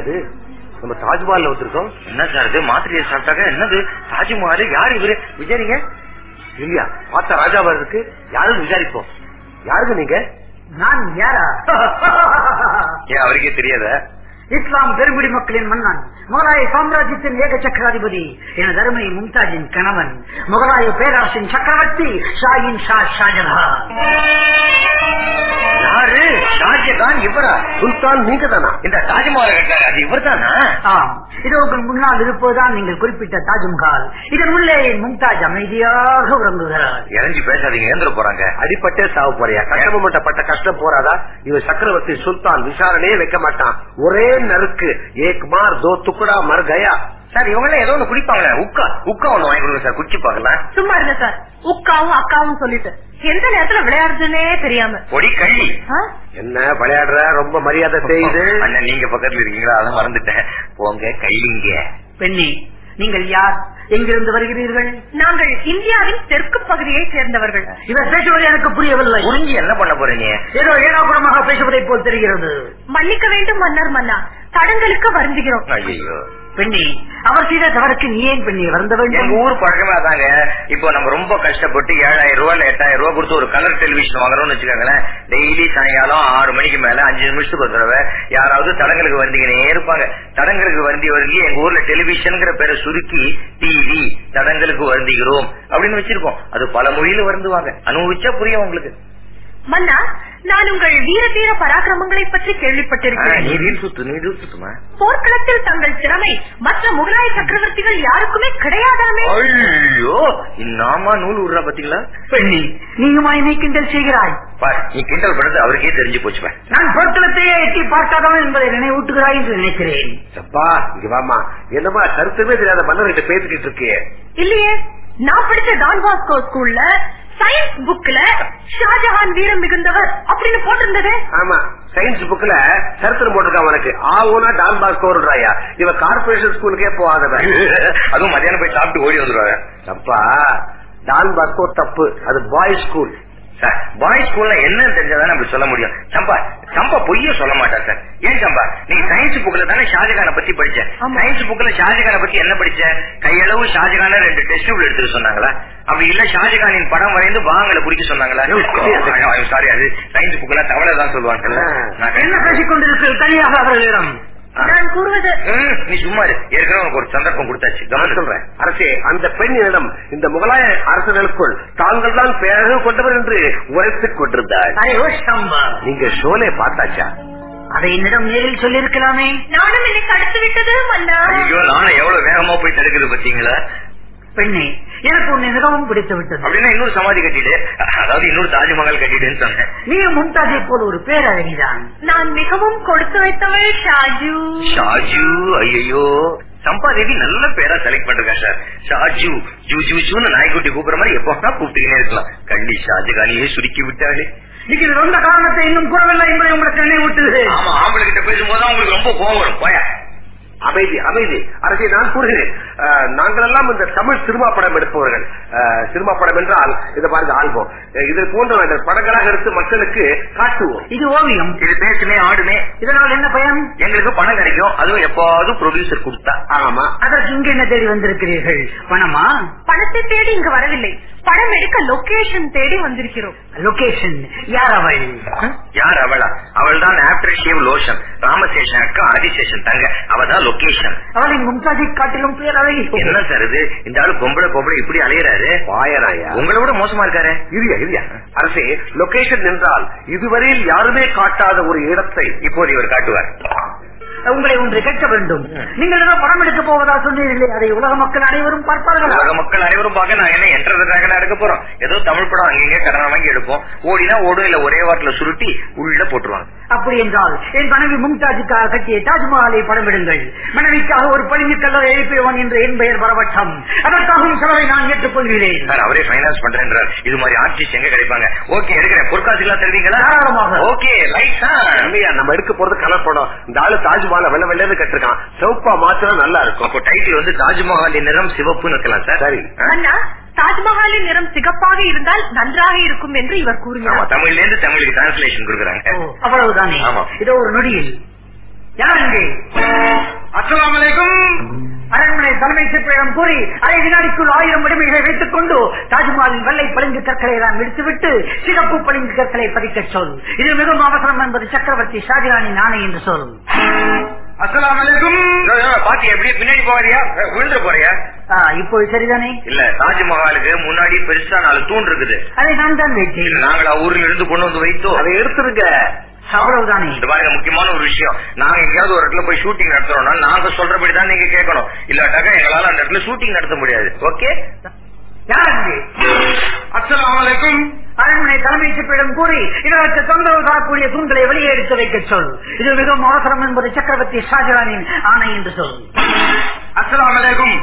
அது நம்ம தாஜ்மஹால்ல வந்திருக்கோம். என்ன சார் இது? மாத்திரையை சாப்பிட்டாக்க என்னது? தாஜ்மஹால்? யார் இவரு? விஜயங்க? இல்லையா? பார்த்தா ராஜாவா இருக்கு யாரும் விசாரிப்போம். யாருங்க நீங்க? நான் யாரா? ஏன் அவருக்கே தெரியாத? இஸ்லாம் பெருங்குடி மக்களின் மன்னன் முகலாய சாம்ராஜ்யத்தின் ஏக சக்கராதிபதி எனது அருமை மும்தாஜின் கணவன் முகலாய பேரரசின் சக்கரவர்த்தி ஷாயின் ஷா ஷாஜஹான் யாரு? ஷாஜகான் இவரா? சுல்தான் நீங்க தானா இந்த தாஜ்மஹால் கட்டாரு அது இவர் தானா இது உங்கள் முன்னால் இருப்பதுதான் நீங்கள் குறிப்பிட்ட தாஜ்மஹால். இதன் உள்ளே மும்தாஜ் அமைதியாக உறங்குகிறார். இறஞ்சி பேசாதீங்க ஏந்திர போறாங்க. அடிப்பட்டே சாவு போறியா? கஷ்டப்பட்ட கஷ்டம் போறாதா? இவன் சக்கரவர்த்தி சுல்தான் விசாரணையே வைக்க மாட்டான். ஒரே நறுக்கு. ஏக் மார் தோ துக்குடா மர் கயா. சார் இவங்க எல்லாம் ஏதோ ஒண்ணு குடிப்பாங்களே. உக்கா உக்கா ஒண்ணு வாங்கி கொடுங்க சார். குடிச்சு பாக்கலாம் சும்மா இருங்க சார். உக்காவும் அக்காவும் சொல்லிட்டு. எந்த நேரத்துல விளையாடுறதுன்னே தெரியாம. பொடி கள்ளி? என்ன விளையாடுற? ரொம்ப மரியாதை செய்யுது அண்ணன் நீங்க பக்கத்துல இருக்கீங்களா? அதான் மறந்துட்டேன். போங்க கைலிங்க. பெண்ணி நீங்கள் யார்? எங்கிருந்து வருகிறீர்கள்? நாங்கள் இந்தியாவின் தெற்கு பகுதியை சேர்ந்தவர்கள். இவர் பேசுவது எனக்கு புரியவில்லை. புரிஞ்சு என்ன பண்ண போறீங்க? ஏதோ ஏடாகுடமாக பேசுவதை போல் தெரிகிறது. மன்னிக்க வேண்டும் மன்னர் மன்னா. தடங்களுக்கு வருந்துகிறோம். ஐயோ பெண்ணி அவர் செய்த தவறுக்கு நீ ஏன் பெண்ணி வருந்த வேண்டும்? ஊர் பழக்கமே அதாங்க. இப்போ நம்ம ரொம்ப கஷ்டப்பட்டு ஏழாயிரம் ரூபாய் எட்டாயிரம் ரூபாய் கொடுத்து ஒரு கலர் டெலிவிஷன் வாங்குறோம்னு வச்சுக்கோங்களேன். டெய்லி சாயங்காலம் ஆறு மணிக்கு மேல அஞ்சு நிமிஷத்துக்கு ஒரு தடவை யாராவது தடங்களுக்கு வந்திங்கனே இருப்பாங்க. தடங்களுக்கு வந்தி வருகி எங்க ஊர்ல டெலிவிஷன்ங்கிற பேரை சுருக்கி டிவி தடங்களுக்கு வருந்துகிறோம் அப்படின்னு வச்சிருக்கோம். அது பல மொழியில வருந்துவாங்க. அனுபவிச்சா புரியும் உங்களுக்கு. மன்னா நான் உங்கள் வீர தீர பராக்கிரமங்களை பற்றி கேள்விப்பட்டிருக்கிறேன். போர்க்களத்தில் தங்கள் திறமை மற்ற முகலாய சக்கரவர்த்திகள் யாருக்குமே கிடையாதாமே? ஐயோ இன்னாமா நூல் விடுறா பாத்தீங்களா? பெண்ணி நீயுமா என்னை கிண்டல் செய்கிறாய்? நீ கிண்டல் பண்றது அவருக்கே தெரிஞ்சு போச்சு பார். நான் பொருட்களத்தையே எட்டி பார்க்காதவன் என்பதை நினைவூட்டுகிறாய் என்று நினைக்கிறேன். அப்பா இங்க வாமா என்னமா கருத்துமே தெரியாத மன்னர்கிட்ட பேசிக்கிட்டு இருக்கே இல்லையே நான் படிச்ச டான் பாஸ்கோ ஸ்கூல்ல சயின்ஸ் புக்ல ஷாஜஹான் வீரம் மிகுந்தவர் அப்படின்னு போட்டிருந்தது. ஆமா சயின்ஸ் புக்ல சரித்திரம் போட்டிருக்கான் உனக்கு ஆவுனா டான் பாஸ்கோர்றாயா இவ கார்பரேஷன் ஸ்கூலுக்கே போகாதவன். அதுவும் மத்தியானம் போய் சாப்பிட்டு ஓடி வந்துருவாங்க அப்பா டான் பாஸ்கோ தப்பு. அது பாய்ஸ் ஸ்கூல் சார் பாய்ஸ் ஸ்கூல்ல என்னன்னு தெரிஞ்சாதான் நம்ம சொல்ல முடியும். சம்பா சம்பா பொய்ய சொல்ல மாட்டார் சார். ஏன் சம்பா? நீங்க சயின்ஸ் புக்ல தானே ஷாஜகானை பத்தி படிச்ச சயின்ஸ் புக்ல ஷாஜகானை பத்தி என்ன படிச்ச கையளவு ஷாஜகான ரெண்டு டெஸ்ட் எடுத்துக்க சொன்னாங்களா? அப்படி இல்ல ஷாஜகானின் படம் வரைந்து பாங்களை குடிக்க சொன்னாங்களா? சாரி அது சயின்ஸ் புக்ல தவளை தான் சொல்லுவாங்கல்ல நான் என்ன கண்டிப்பா- பேசிக் கொண்டிருக்கிறது தனியாக அவர்களிடம். நான் கூறுவது நீ சும்மா. ஏற்கனவே ஒரு சந்தர்ப்பம் கொடுத்தாச்சு. கவனம் சொல்றேன். அரசே அந்த பெண்ணிடம் இந்த முகலாய அரசர்களுக்குள் தாங்கள் தான் பேரழகு கொண்டவர் என்று உரைத்துக் சம்பா. நீங்க ஷோலே பார்த்தாச்சா? அதை என்னிடம் நேரில் சொல்லியிருக்கலாமே. நானும் என்னை தடுத்து விட்டது நானும் எவ்வளவு வேகமா போய் தடுக்குது பாத்தீங்களா? பெண்ணே எனக்கு உன்னை மிகவும் பிடித்து விட்டது அப்படின்னா இன்னொரு சமாதி கட்டிடு. அதாவது இன்னொரு தாஜ்மஹால் கட்டிடுன்னு சொன்னேன். நீ மும்தாஜை போல ஒரு பேரழகிதான் நான் மிகவும் கொடுத்து வைத்தவள் ஷாஜு. ஷாஜு ஐயோ சம்பாதேவி நல்ல பேரா செலக்ட் பண்றா சார் ஷாஜு ஜூ ஜூ ஜூன்னு நாய்க்குட்டி கூப்பிடுற மாதிரி எப்போ கூப்பிட்டுக்கினே இருக்கலாம். கள்ளி ஷாஜகானியே சுருக்கி விட்டாளே. நீங்க இது சொந்த காரணத்தை இன்னும் கூறவில்லை என்பதை உங்களுக்கு நினைவூட்டுகிறது ஆமா ஆம்பளை கிட்ட பேசும்போது உங்களுக்கு ரொம்ப கோவம் வரும். போயா. அமைதி அமைதி. அரசே நான் கூறுகிறேன். நாங்கள் எல்லாம் இந்த தமிழ் சினிமா படம் எடுப்பவர்கள். சினிமா படம் என்றால் இதை பாருங்க ஆல்பம். இது போன்ற இந்த படங்களாக எடுத்து மக்களுக்கு காட்டுவோம். இது ஓவியம். இது பேசுமே ஆடுமே. இதனால் என்ன பயன்? எங்களுக்கு பணம் கிடைக்கும். அதுவும் எப்பாவது ப்ரொடியூசர் கொடுத்தா. ஆமா. அதற்கு இங்கு என்ன தேடி வந்திருக்கிறீர்கள்? பணமா? பணத்தை தேடி இங்கு வரவில்லை. படம் எடுக்க லொகேஷன் தேடி வந்திருக்கிறோம். லொகேஷன் யார் அவள்? யார் அவளா? அவள் தான் ஆப்டர் ஷேவ் லோஷன் ராமசேஷன் அக்கா ஆதிசேஷன் தங்க. அவ தான் லொகேஷன் அவளின் மும்தாஜை காட்டிலும் பேரழகி என்ன சார் இது? இந்த ஆளு பொம்பளை பொம்பளை இப்படி அலையறாரு? பாயராயா உங்களை விட மோசமா இருக்காரு. இரியா இரியா. அரசே லொகேஷன் என்றால் இதுவரையில் யாருமே காட்டாத ஒரு இடத்தை இப்போது இவர் காட்டுவார். உங்களை ஒன்று கேட்க வேண்டும். நீங்கள் ஏதோ படம் எடுக்க போவதா சொன்னீர்களே அதை உலக மக்கள் அனைவரும் பார்ப்பார்களா. உலக மக்கள் அனைவரும் பார்க்க நான் என்ன டிராகனா எடுக்க போறோம்? ஏதோ தமிழ் படம் அங்கங்க கடனை வாங்கி எடுப்போம். ஓடினா ஓடும் இல்ல ஒரே வாரத்துல சுருட்டி உள்ள போட்டுருவாங்க. அப்படி என்றால் என் மனைவி மும்தாஜுக்காக கட்டிய தாஜ்மஹாலை படமிடுங்கள் மனைவிக்காக ஒரு பளிங்கு கல்லறை எழுப்பியவன் என்று என் பெயர் பரவட்டம் அதற்காகவும் செலவை நான் ஏற்றுக்கொள்கிறேன். சார் அவரே ஃபைனான்ஸ் பண்றேன்றார். இது மாதிரி ஆர்டிஸ்ட் எங்க கிடைப்பாங்க? ஓகே எடுக்கிறேன். பொற்காசுலாம் தருவீங்களா? தாராளமாக. ஓகே லைட் நம்ம எடுக்க போறது கலர் படம். இந்த ஆளு தாஜ்மஹால வெள்ள வெள்ளன்னு கட்டிருக்கான். சிவப்பா மாத்திரம் நல்லா இருக்கும். அப்போ டைட்டில் வந்து தாஜ்மஹாலின் நிறம் சிவப்புன்னு இருக்கலாம் சார். சரி. அண்ணா தாஜ்மஹாலின் நிறம் சிகப்பாக இருந்தால் நன்றாக இருக்கும் என்று இவர் ஆமா கூறினார் தமிழ்ல இருந்து தமிழுக்கு டிரான்ஸ்லேஷன் கொடுக்குறாங்க. அவ்வளவுதானே. இதோ ஒரு நொடியில். யார் இங்கே? அஸ்லாம் வலைக்கும் அரண்மனை தலைமை சிற்பியிடம் கூறி அரை வினாடிக்குள் ஆயிரம் அடிமைகளை வைத்துக் கொண்டு தாஜ்மஹாலின் வெள்ளை பளிங்கு கற்களை எல்லாம் எடுத்துவிட்டு சிகப்பு பளிங்கு கற்களை பதிக்கச் சொல். இது மிகவும் அவசரம் என்பது சக்கரவர்த்தி ஷாஜகானின் ஆணை என்று சொல். அஸ்லாம் பாத்தி எப்படியே பின்னாடி போறியா விழுந்துட போறியா? ஆ, இப்போது சரிதானே? இல்ல தாஜ்மஹாலுக்கு முன்னாடி பெருசா நாலு தூண் இருக்குது. அதை நான் தான் வைத்தேன். நாங்களா ஊர்ல இருந்து கொண்டு வந்து வைத்தோம். அதை எடுத்துருங்க. அவ்வளவுதானே இந்த பாருங்க முக்கியமான ஒரு விஷயம். நாங்க எங்கேயாவது ஒரு இடத்துல போய் ஷூட்டிங் நடத்துறோம்னா நாங்க சொல்றபடி தான் நீங்க கேட்கணும். இல்லாட்டாக்கா எங்களால அந்த இடத்துல ஷூட்டிங் நடத்த முடியாது. ஓகே அஸ்லாம் அரண்மனை தலைமை சிற்பியிடம் கூறி இதற்கு தொந்தரவு தரக்கூடிய தூண்களை வெளியே எடுத்து வைக்கச் சொல். இது மிகவும் அவசரம் என்பது சக்கரவர்த்தி ஷாஜகானின் ஆணை என்று சொல். அஸ்லாம் வலைக்கும்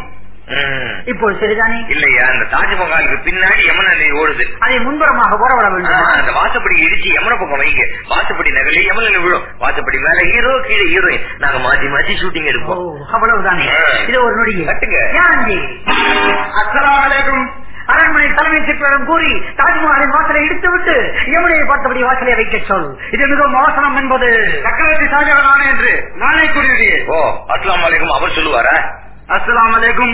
இப்போது சரிதானே? இல்லையா? அந்த தாஜ்மஹாலுக்கு பின்னாடி யமுனா நதி ஓடுது. அதை முன்புறமாக ஆ, வேண்டும்? அந்த வாசப்படி இடிச்சு யமுன பக்கம் வைங்க. வாசப்படி நகலி யமுன விழும். வாசப்படி மேல ஹீரோ கீழே ஹீரோயின். நாங்க மாத்தி மாத்தி ஷூட்டிங் எடுப்போம். அவ்வளவுதானே. இது ஒரு நொடியில் கட்டுங்க. அஸ்லாம் அரண்மனை தலைமை சிற்பியிடம் கூறி தாஜ்மஹாலின் வாசலை இடித்துவிட்டு யமுனையை பார்த்தபடி வாசலை வைக்கச் சொல். இது மிகவும் அவசரம் என்பது. சக்கரவர்த்தி ஷாஜகான் என்று நானே கூறியதே ஓ அஸ்லாம் வலைக்கும் அவர் சொல்லுவாரா? அஸ்லாம் வலைக்கும்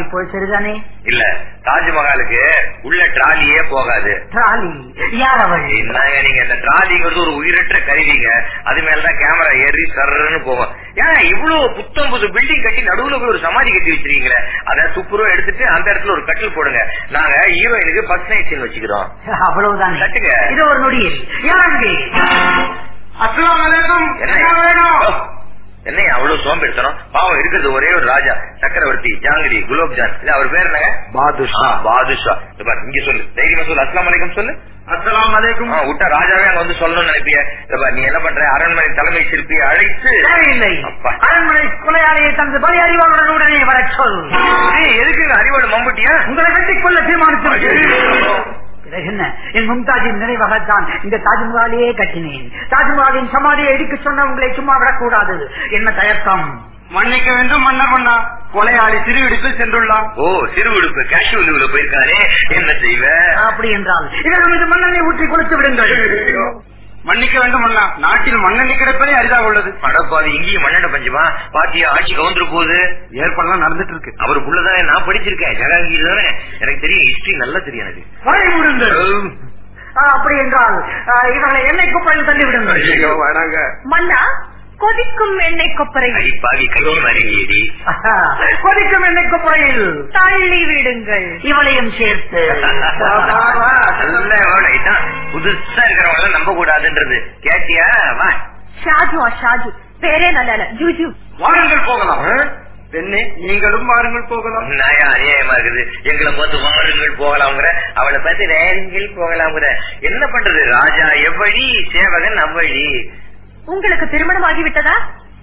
இப்போது சரிதானே? இல்ல தாஜ்மஹாலுக்கு உள்ள ட்ராலியே போகாது. ட்ராலி? யார் அவள்? என்னங்க நீங்க இந்த ட்ராலிங்கிறது ஒரு உயிரற்ற கருவிங்க. அது மேலதான் கேமரா ஏறி சர்ன்னு போகும். ஏன் இவ்வளவு புத்தம் புது பில்டிங் கட்டி நடுவுல போய் ஒரு சமாதி கட்டி வச்சிருக்கீங்களே? அதை துப்புரவு எடுத்துட்டு அந்த இடத்துல ஒரு கட்டில் போடுங்க. நாங்க ஹீரோயினுக்கு ஃபர்ஸ்ட் நைட் சீன் வச்சுக்கிறோம். அவ்வளவுதானே? கட்டுங்க. இது ஒரு நொடியில். அஸ்லாம் வலைக்கும் என்ன? வேணும்? என்ன அவ்வளவு சோம்பேறித்தனம்? பாவம் இருக்கிறது ஒரே ஒரு ராஜா சக்கரவர்த்தி ஜாங்கிரி குலோப்ஜான் இது அவர் பேர் என்னங்க? பாதுஷா. பாதுஷா. இங்க சொல்லு. தைரியமா சொல்லு. அஸ்லாம் வலைக்கும் சொல்லு. அஸ்லாம் வலைக்கும் விட்டா ராஜாவே அங்க வந்து சொல்லணும்னு நினைப்பிய. நீ என்ன பண்ற? அரண்மனை தலைமை சிற்பியை அழைத்து. அரண்மனை கொலையாளியை தனது பலி அறிவாளுடன் உடனே வரச் சொல். ஏய், எதுக்கு அறிவோட மம்புட்டியா? உங்களை வெட்டிக் கொள்ள தீர்மானித்து என்ன? என் மும்தாஜின் நினைவாகத்தான் இந்த தாஜ்மஹாலையே கட்டினேன். தாஜ்மஹாலின் சமாதியை இடிக்க சொன்ன உங்களை சும்மா விடக்கூடாது. என்ன தயக்கம்? மன்னிக்க வேண்டும் மன்னர் மன்னா கொலையாளி சிறுவிடுப்பில் சென்றுள்ளார் ஓ சிறு உடுப்பு கேஷுவல் போயிருக்காரே. என்ன செய்வ? அப்படி என்றால் இதன் மீது மண்ணெண்ணை ஊற்றி கொடுத்து விடுங்கள். மன்னிக்க வேண்டும் அண்ணா. நாட்டில் மண்ணெண்ணி கிடைப்பதே அரிதாக உள்ளது. படப்பாதி இங்கேயும் மண்ணெண்ண பஞ்சமா? பாத்தியா ஆட்சி கவுந்துரு போகுது ஏற்பாடுலாம் நடந்துட்டு இருக்கு அவருக்குள்ளதான் நான் படிச்சிருக்கேன். ஜகாங்கீர் தானே எனக்கு தெரியும் ஹிஸ்டரி நல்லா தெரியும் எனக்கு. அப்படி என்றால் இவர்களை எண்ணெய் குப்பையில் தள்ளி விடுங்கள் மன்னா கொதிக்கும் எண்ணெய் கொப்பரை அடிப்பாவி கை மருங்கேடி ஆஹா, கொதிக்கும் எண்ணெய் குப்பையில் தள்ளி விடுங்கள். இவளையும் சேர்த்து. புதுசா இருக்கிறவங்க நம்ப கூடாதுன்றது கேட்டியா? வா. ஷாஜுவா ஷாஜு. பேரே நல்ல. ஜூஜு வாருங்கள் போகலாம். பெண்ணே நீங்களும் வாருங்கள் போகலாம். நாயா அநியாயமா இருக்குது. எங்களை பார்த்து வாருங்கள் போகலாம்ங்கிற. அவளை பார்த்து நேரங்கள் போகலாம்ங்கிற. என்ன பண்றது? ராஜா எவ்வழி சேவகன் அவ்வழி. உங்களுக்கு திருமணம் ஆகிவிட்டதா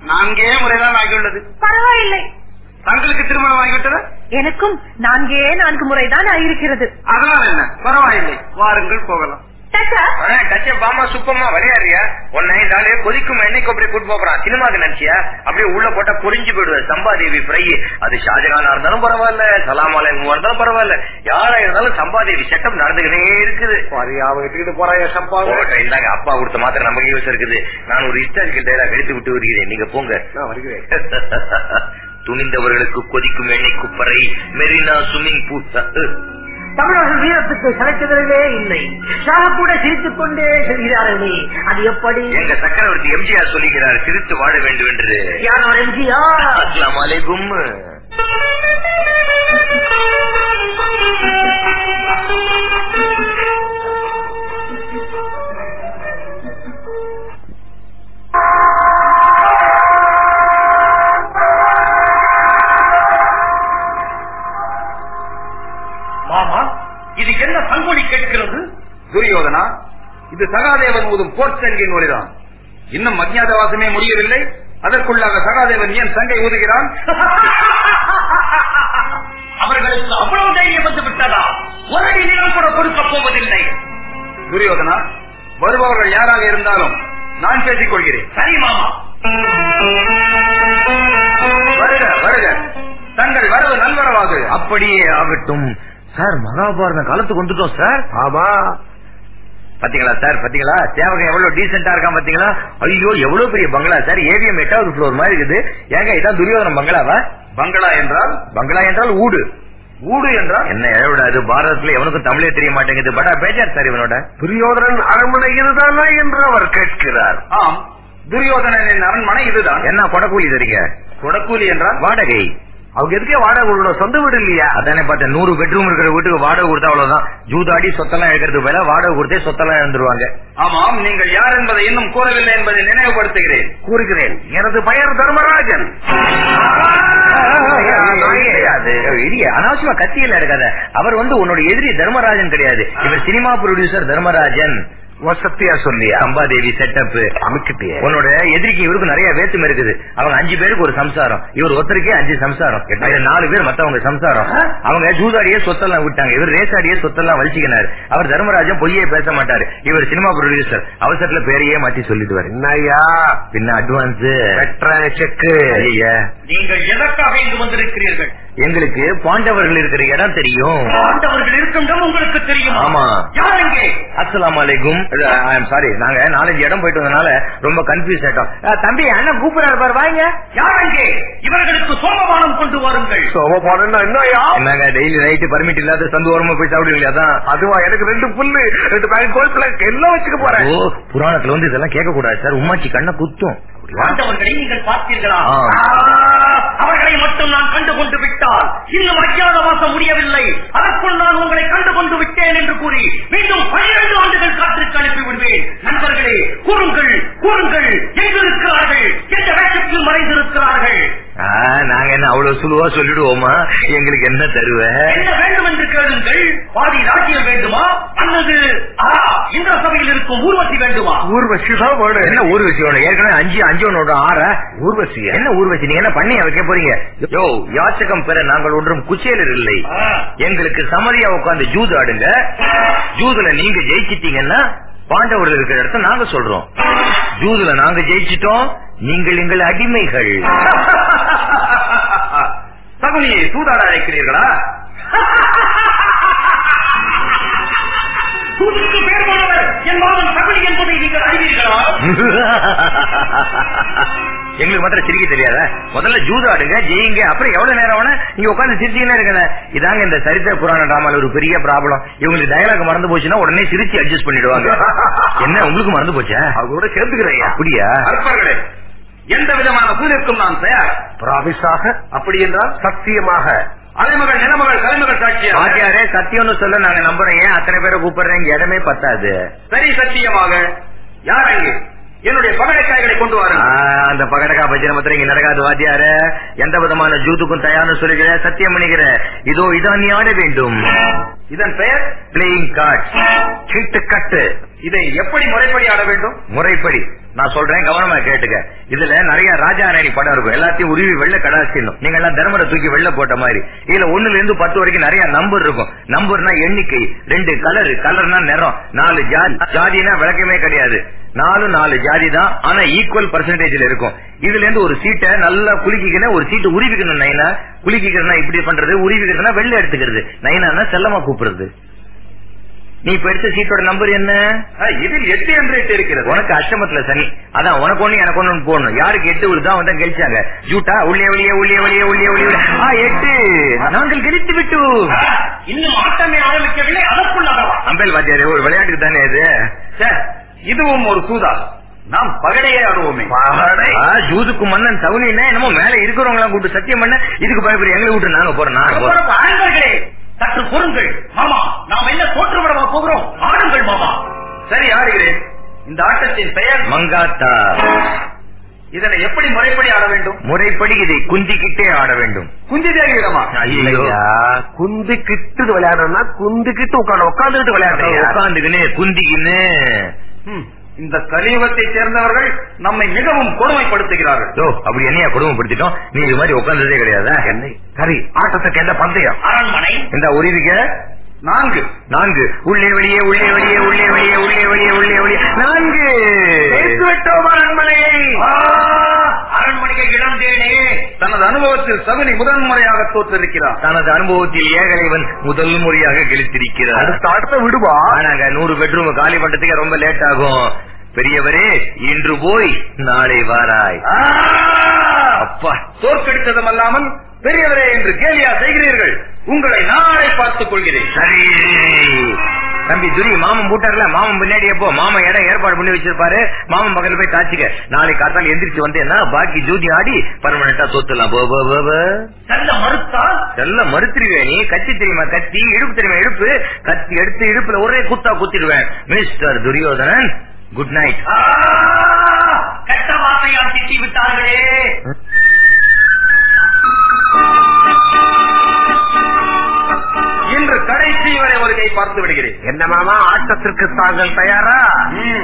நான்கே முறைதான் ஆகியுள்ளது. பரவாயில்லை. தங்களுக்கு திருமணம் ஆகிவிட்டதா எனக்கும் நான்கே நான்கு முறைதான் ஆயிருக்கிறது. அதனால் என்ன? பரவாயில்லை. வாருங்கள் போகலாம். பாமா சுப்பமா விளையாடுறியா? உன்னை ஆளு கொதிக்கும் எண்ணெய் கொப்பரை கூட்டு போறான் சினிமாக்கு நினைச்சியா? அப்படியே உள்ள போட்டா புரிஞ்சு போயிடுவேன். சம்பாதேவி ஃப்ரை அது ஷாஜகானா இருந்தாலும் பரவாயில்ல சலாம் அலைக்குமா இருந்தாலும் பரவாயில்ல. யாரா இருந்தாலும் சம்பாதேவி செட்டப் நடந்துகிட்டே இருக்குது. போறாங்க சப்பா போகட்டும், இந்தாங்க அப்பா கொடுத்த மாத்திரம் நமக்கு யூஸ் இருக்குது நான் ஒரு ஹிஸ்டாரிக்கல் டைலாக் எடுத்து விட்டு வருகிறேன். நீங்க போங்க. நான் வருகிறேன். துணிந்தவர்களுக்கு கொதிக்கும் எண்ணெய் குப்பரை மெரினா ஸ்விம்மிங் பூல் தமிழர்கள் வீரத்துக்கு சளைத்தவர்களே இல்லை. கூட சிரித்துக் கொண்டே செல்கிறார்களே. அது எப்படி? எங்க சக்கரவர்த்தி எம்ஜிஆர் சொல்லுகிறார் சிரித்து வாழ வேண்டும் என்று யார் எம்ஜிஆர்? அஸ்லாம் அலைக்கும். ஊதும் போர்ச்சங்கின் ஒளிதான் இன்னும் அஜ்ஞாதவாசமே முடியவில்லை. அதற்குள்ளாக சகாதேவன் ஏன் சங்கை ஊதுகிறான்? அவர்களுக்கு அவ்வளவு தைரியம் வந்து விட்டதா? ஒரு அடி நிலம் கூட கொடுக்கப் போவதில்லை. துரியோதனா வருபவர்கள் யாராக இருந்தாலும் நான் பேசிக் கொள்கிறேன் சரி மாமா. வருக வருக. தங்கள் வரவு நல்வரவாகு அப்படியே ஆகட்டும். சார் மகாபாரத காலத்துக்கு வந்துட்டோம் சார். ஆமா. பாத்தீங்களா சார் பாத்தீங்களா? சேவகம் எவ்வளவு டீசென்டா இருக்கான் பாத்தீங்களா? ஐயோ எவ்வளவு பெரிய பங்களா சார் ஏவிஎம் எட்டாவது ஃப்ளோர் மாதிரி இருக்குது. ஏங்க இதான் துரியோதனம் பங்களாவா? பங்களா என்றால்? பங்களா என்றால் ஊடு. ஊடு என்றால்? என்ன எவ்வளவு பாரதத்துல எவனுக்கும் தமிழே தெரிய மாட்டேங்குது. படா பேச்சார் சார் இவனோட. துரியோதனன் அரண்மனை இதுதானா என்று அவர் கேட்கிறார். ஆம். துரியோதனனின் அரண்மனை இதுதான். என்ன கொடக்கூலி தரீங்க கொடக்கூலி என்றால்? வாடகை. அவங்க எதுக்கே வாடகை கொடுக்கணும் சொந்த வீடு இல்லையா? அதானே பார்த்தேன். நூறு பெட்ரூம் இருக்கிற வீட்டுக்கு வாடகை கொடுத்தா அவ்வளவுதான். ஜூதாடி சொத்தெல்லாம் எடுக்கிறது பதிலா வாடகை கொடுத்தே சொத்தெல்லாம் இழந்துருவாங்க. ஆமாம் நீங்கள் யார் என்பதை இன்னும் கூறவில்லை என்பதை நினைவுபடுத்துகிறேன். கூறுகிறேன். எனது பெயர் தர்மராஜன். அனாவசியமா கத்தியில இருக்காத அவர் வந்து உன்னோட எதிரி தர்மராஜன் கிடையாது. இவர் சினிமா ப்ரொடியூசர் தர்மராஜன். சத்தியா சொல்லியா? அம்பாதேவி செட்டப் அமைக்கிட்டியே. உன்னோட எதிரிக்கு இவருக்கு நிறைய வேற்றுமை இருக்குது. அவங்க அஞ்சு பேருக்கு ஒரு சம்சாரம். இவர் ஒருத்தருக்கே அஞ்சு சம்சாரம். நாலு பேர் மத்தவங்க சம்சாரம். அவங்க ஜூதாடியே சொத்தெல்லாம் விட்டாங்க. இவர் ரேசாடியே சொத்தெல்லாம் வலிச்சுக்கினாரு. அவர் தர்மராஜன் பொய்யே பேச மாட்டாரு. இவர் சினிமா ப்ரொடியூசர் அவசரத்துல பேரையே மாத்தி சொல்லிடுவாரு. என்னய்யா? பின்ன அட்வான்ஸ் செக்கு ஐயா நீங்கள் எதற்காக இங்கு வந்திருக்கிறீர்கள்? எங்களுக்கு பாண்டவர்கள் இருக்கிற இடம் தெரியும். ஆண்டவர்கள் இருக்கும் இடம் உங்களுக்கு தெரியும். ஆமா. யார் இங்கே? அஸ்லாம் அலைக்கும். சாரி நாங்க நாலஞ்சு இடம் போயிட்டு வந்தனால ரொம்ப கன்ஃபியூஸ் ஆயிட்டோம். தம்பி அண்ணன் கூப்பிடாரு பாரு வாங்க. யார் இங்கே? இவர்களுக்கு சோமபானம் கொண்டு வாருங்கள். சோமபானம் என்னங்க டெய்லி நைட்டு பர்மிட் இல்லாத சந்து ஓரமா போய் சாப்பிடுவீங்களா அதான். அதுவா எனக்கு ரெண்டு புல்லு ரெண்டு பேங்க் கோல்ஸ்ல எல்லாம் வச்சுக்க போறேன். ஓ புராணத்துல வந்து இதெல்லாம் கேட்க கூடாது சார். உமாச்சி கண்ணை குத்தும். ஆண்டவர்களை நீங்கள் பார்த்தீர்களா? அவர்களை மட்டும் நான் கண்டு கொண்டு விட்டால் இன்னும் அஜாத வாசம் முடியவில்லை. அதற்குள் நான் உங்களை கண்டு கொண்டு விட்டேன் என்று கூறி மீண்டும் பன்னிரண்டு ஆண்டுகள் காத்திற்கு அனுப்பி விடுவேன் நண்பர்களே கூறுங்கள் கூறுங்கள். எங்கு இருக்கிறார்கள் எந்த வேஷத்தில் மறைந்திருக்கிறார்கள்? ஆ, நாங்க என்ன அவ்வளவு சுழுவா சொல்லிடுவோமா? எங்களுக்கு என்ன தருவ? என்ன வேண்டும் என்று கேளுங்கள். பாதி ராஜ்யம் வேண்டுமா? அல்லது இந்திர சபையில் இருக்கும் ஊர்வசி வேண்டுமா? ஊர்வசி தான் என்ன ஊர்வசி வேணும்? ஏற்கனவே அஞ்சு அஞ்சு ஒன்னோட ஆற ஊர்வசி என்ன ஊர்வசி? நீங்க என்ன பண்ணி வைக்க போறீங்க? யோ யாச்சகம் பெற நாங்கள் ஒன்றும் குச்சேலர் இல்லை. எங்களுக்கு சமதியா உட்கார்ந்து ஜூது ஆடுங்க. ஜூதுல நீங்க ஜெயிச்சிட்டீங்கன்னா பாண்டவர்கள் இருக்கிற இடத்த நாங்க சொல்றோம். ஜூதுல நாங்க ஜெயிச்சிட்டோம். நீங்கள் எங்கள் அடிமைகள். சகுனியை சூதாட அழைக்கிறீர்களா? என் மாமன் சகுனி என்பதை நீங்கள் அறிவீர்களா? எங்களுக்கு மாத்திரம் சிரிக்க தெரியாத? முதல்ல ஜூது ஆடுங்க ஜெயிங்க அப்புறம் எவ்வளவு நேரம் வேணா நீங்க உட்காந்து சிரிச்சீங்கன்னா இருக்கல இதாங்க இந்த சரித்திர புராண டிராமால ஒரு பெரிய ப்ராப்ளம் இவங்களுக்கு டயலாக் மறந்து போச்சுன்னா உடனே சிரிச்சு அட்ஜஸ்ட் பண்ணிடுவாங்க. என்ன உங்களுக்கு மறந்து போச்சா? அதோட சேர்த்துக்கிறேன் அப்படியா? எந்த விதமான சூழலுக்கும் நான் தயார். பிராபிசாக அப்படி என்றால் சத்தியமாக. அலைமகள் நிலமகள் தலைமகள் சாட்சியா? பாட்டியாரே சத்தியம்னு சொல்ல நாங்க நம்புறோம். ஏன் அத்தனை பேரை கூப்பிடுறேன் இடமே பத்தாது. சரி சத்தியமாக. யார் அங்கே? என்னுடைய பகடைக்காய்களை கொண்டு வாருங்கள் அந்த பகடக்கா பஜனை மாத்திரம் இங்க நடக்காது வாத்தியார. எந்த விதமான ஜூத்துக்கும் தயார்னு சொல்லுகிற சத்தியம் பண்ணிக்கிற இதோ இதான் நீ ஆட வேண்டும். இதன் பெயர்? பிளேயிங் கார்ட்ஸ் சீட்டு கட்டு இதை எப்படி முறைப்படி ஆட வேண்டும்? முறைப்படி. நான் சொல்றேன் கவனமா கேட்டுக்க. இதுல நிறைய ராஜா ராணி படம் இருக்கும். எல்லாத்தையும் உருவி வெள்ள கடாசிடணும் நீங்க எல்லாம் தர்மரை தூக்கி வெள்ள போட்ட மாதிரி. இதுல ஒண்ணுல இருந்து பத்து வரைக்கும் நிறைய நம்பர் இருக்கும். நம்பர்னா எண்ணிக்கை. ரெண்டு கலர் கலர்னா நிறம். நாலு ஜாதி. ஜாதினா விளக்கமே கிடையாது. நாலு நாலு ஜாதி தான். ஆனா ஈக்குவல் பர்சன்டேஜ்ல இருக்கும். இதுல இருந்து ஒரு சீட்டை நல்லா குலுக்கிக்கணும் ஒரு சீட்டு உருவிக்கணும் நைனா. குலுக்கிக்கிறதுனா இப்படி பண்றது உருவிக்கிறதுனா வெள்ள எடுத்துக்கிறது. நைனா செல்லமா கூப்பிடுறது. நீ இப்ப எடுத்த சீட்டோட நம்பர் என்ன? இதில் எட்டு என்று எட்டு இருக்கிறது. உனக்கு அஷ்டமத்துல சனி. அதான் உனக்கு ஒண்ணு எனக்கு ஒண்ணு போடணும். யாருக்கு எட்டு விழுதா அவன் தான் கழிச்சாங்க ஜூட்டா உள்ளே வெளியே உள்ளே வெளியே உள்ளே வெளியே எட்டு. நாங்கள் கழித்து விட்டு இன்னும் ஆட்டமே ஆரம்பிக்கவில்லை அதற்குள் அதவா அம்பேல் வாத்தியாரே ஒரு விளையாட்டுக்கு தானே இது? இதுவும் ஒரு சூதா. நாம் பகடையே ஆடுவோமே. ஜூதுக்கு மன்னன் சவுனின்னா என்னமோ மேல இருக்கிறவங்க எல்லாம் கூப்பிட்டு சத்தியம் பண்ண இதுக்கு பயப்படி எங்களை விட்டு நாங்க போறோம் அப்புறம் ஆண்களே சற்று பொறுங்கள் மாமா. நாம் என்ன தோற்று விடவா போகிறோம்? ஆடுங்கள் மாமா. சரி ஆடுகிறேன். இந்த ஆட்டத்தின் பெயர் மங்காத்தா. இதனை எப்படி முறைப்படி ஆட வேண்டும்? முறைப்படி இதை குந்திக்கிட்டே ஆட வேண்டும். குந்தி தேவியிடமா குந்தி கிட்டு விளையாடணும்னா குந்தி கிட்டு உட்காந்து உட்காந்துட்டு விளையாடுறீங்க உட்காந்துக்கின்னு குந்திக்கின்னு இந்த கலியுகத்தை சேர்ந்தவர்கள் நம்மை மிகவும் கொடுமைப்படுத்துகிறார்கள். அப்படி என்னையா குடும்பப்படுத்திட்டோம் நீ இது மாதிரி உட்கார்ந்ததே கிடையாதா? என்னை? சரி ஆட்டத்துக்கு என்ன பந்தயம். அரண்மனை. இந்த உரிவிக்க நான்கு. நான்கு. உள்ளே வெளியே உள்ளே வெளியே உள்ளே வெளியே உள்ளே வெளியே உள்ளே வெளியே. நான்கு. விட்டோம் அரண்மனையை அரண்மனையை இழந்தேனே தனது அனுபவத்தில் சகுனி முதன்முறையாக தோற்றிருக்கிறார். தனது அனுபவத்தில் ஏகலைவன் முதல் முறையாக கெளித்திருக்கிறார் அடுத்த ஆட்டத்தை விடுவா? ஆனாங்க நூறு பெட்ரூம் காலி பண்றதுக்கு ரொம்ப லேட் ஆகும். பெரியவரே இன்று போய் நாளை வாராய்! அப்பா. தோற்கடித்ததும் அல்லாமல் பெரியவரே என்று கேலியா செய்கிறீர்கள். உங்களை நாளை பார்த்துக் கொள்கிறேன். சரி. தம்பி துரி மாமன் போட்டார்ல மாமன் பின்னாடி எப்போ மாமன் இடம் ஏற்பாடு பண்ணி வச்சிருப்பாரு. மாமன் பக்கத்துல போய் காய்ச்சிக்க. நாளை காத்தால எந்திரிச்சு வந்தேன்னா பாக்கி ஜூதி ஆடி பர்மனண்டா தோத்துலாம் போ போ, போ, போ. செல்ல எல்லாம் மறுத்துருவேன் நீ. கத்தி தெரியுமா? கத்தி இடுப்பு தெரியுமா? இடுப்பு. கத்தி எடுத்து இடுப்புல ஒரே குத்தா குத்திடுவேன். மிஸ்டர் துரியோதனன் குட் நைட் கெட்ட வார்த்தையால் திட்டி விட்டார்களே இன்று கடைசி வரை ஒரு கை பார்த்து விடுகிறேன். என்ன மாமா ஆட்டத்திற்கு தாங்கள் தயாரா?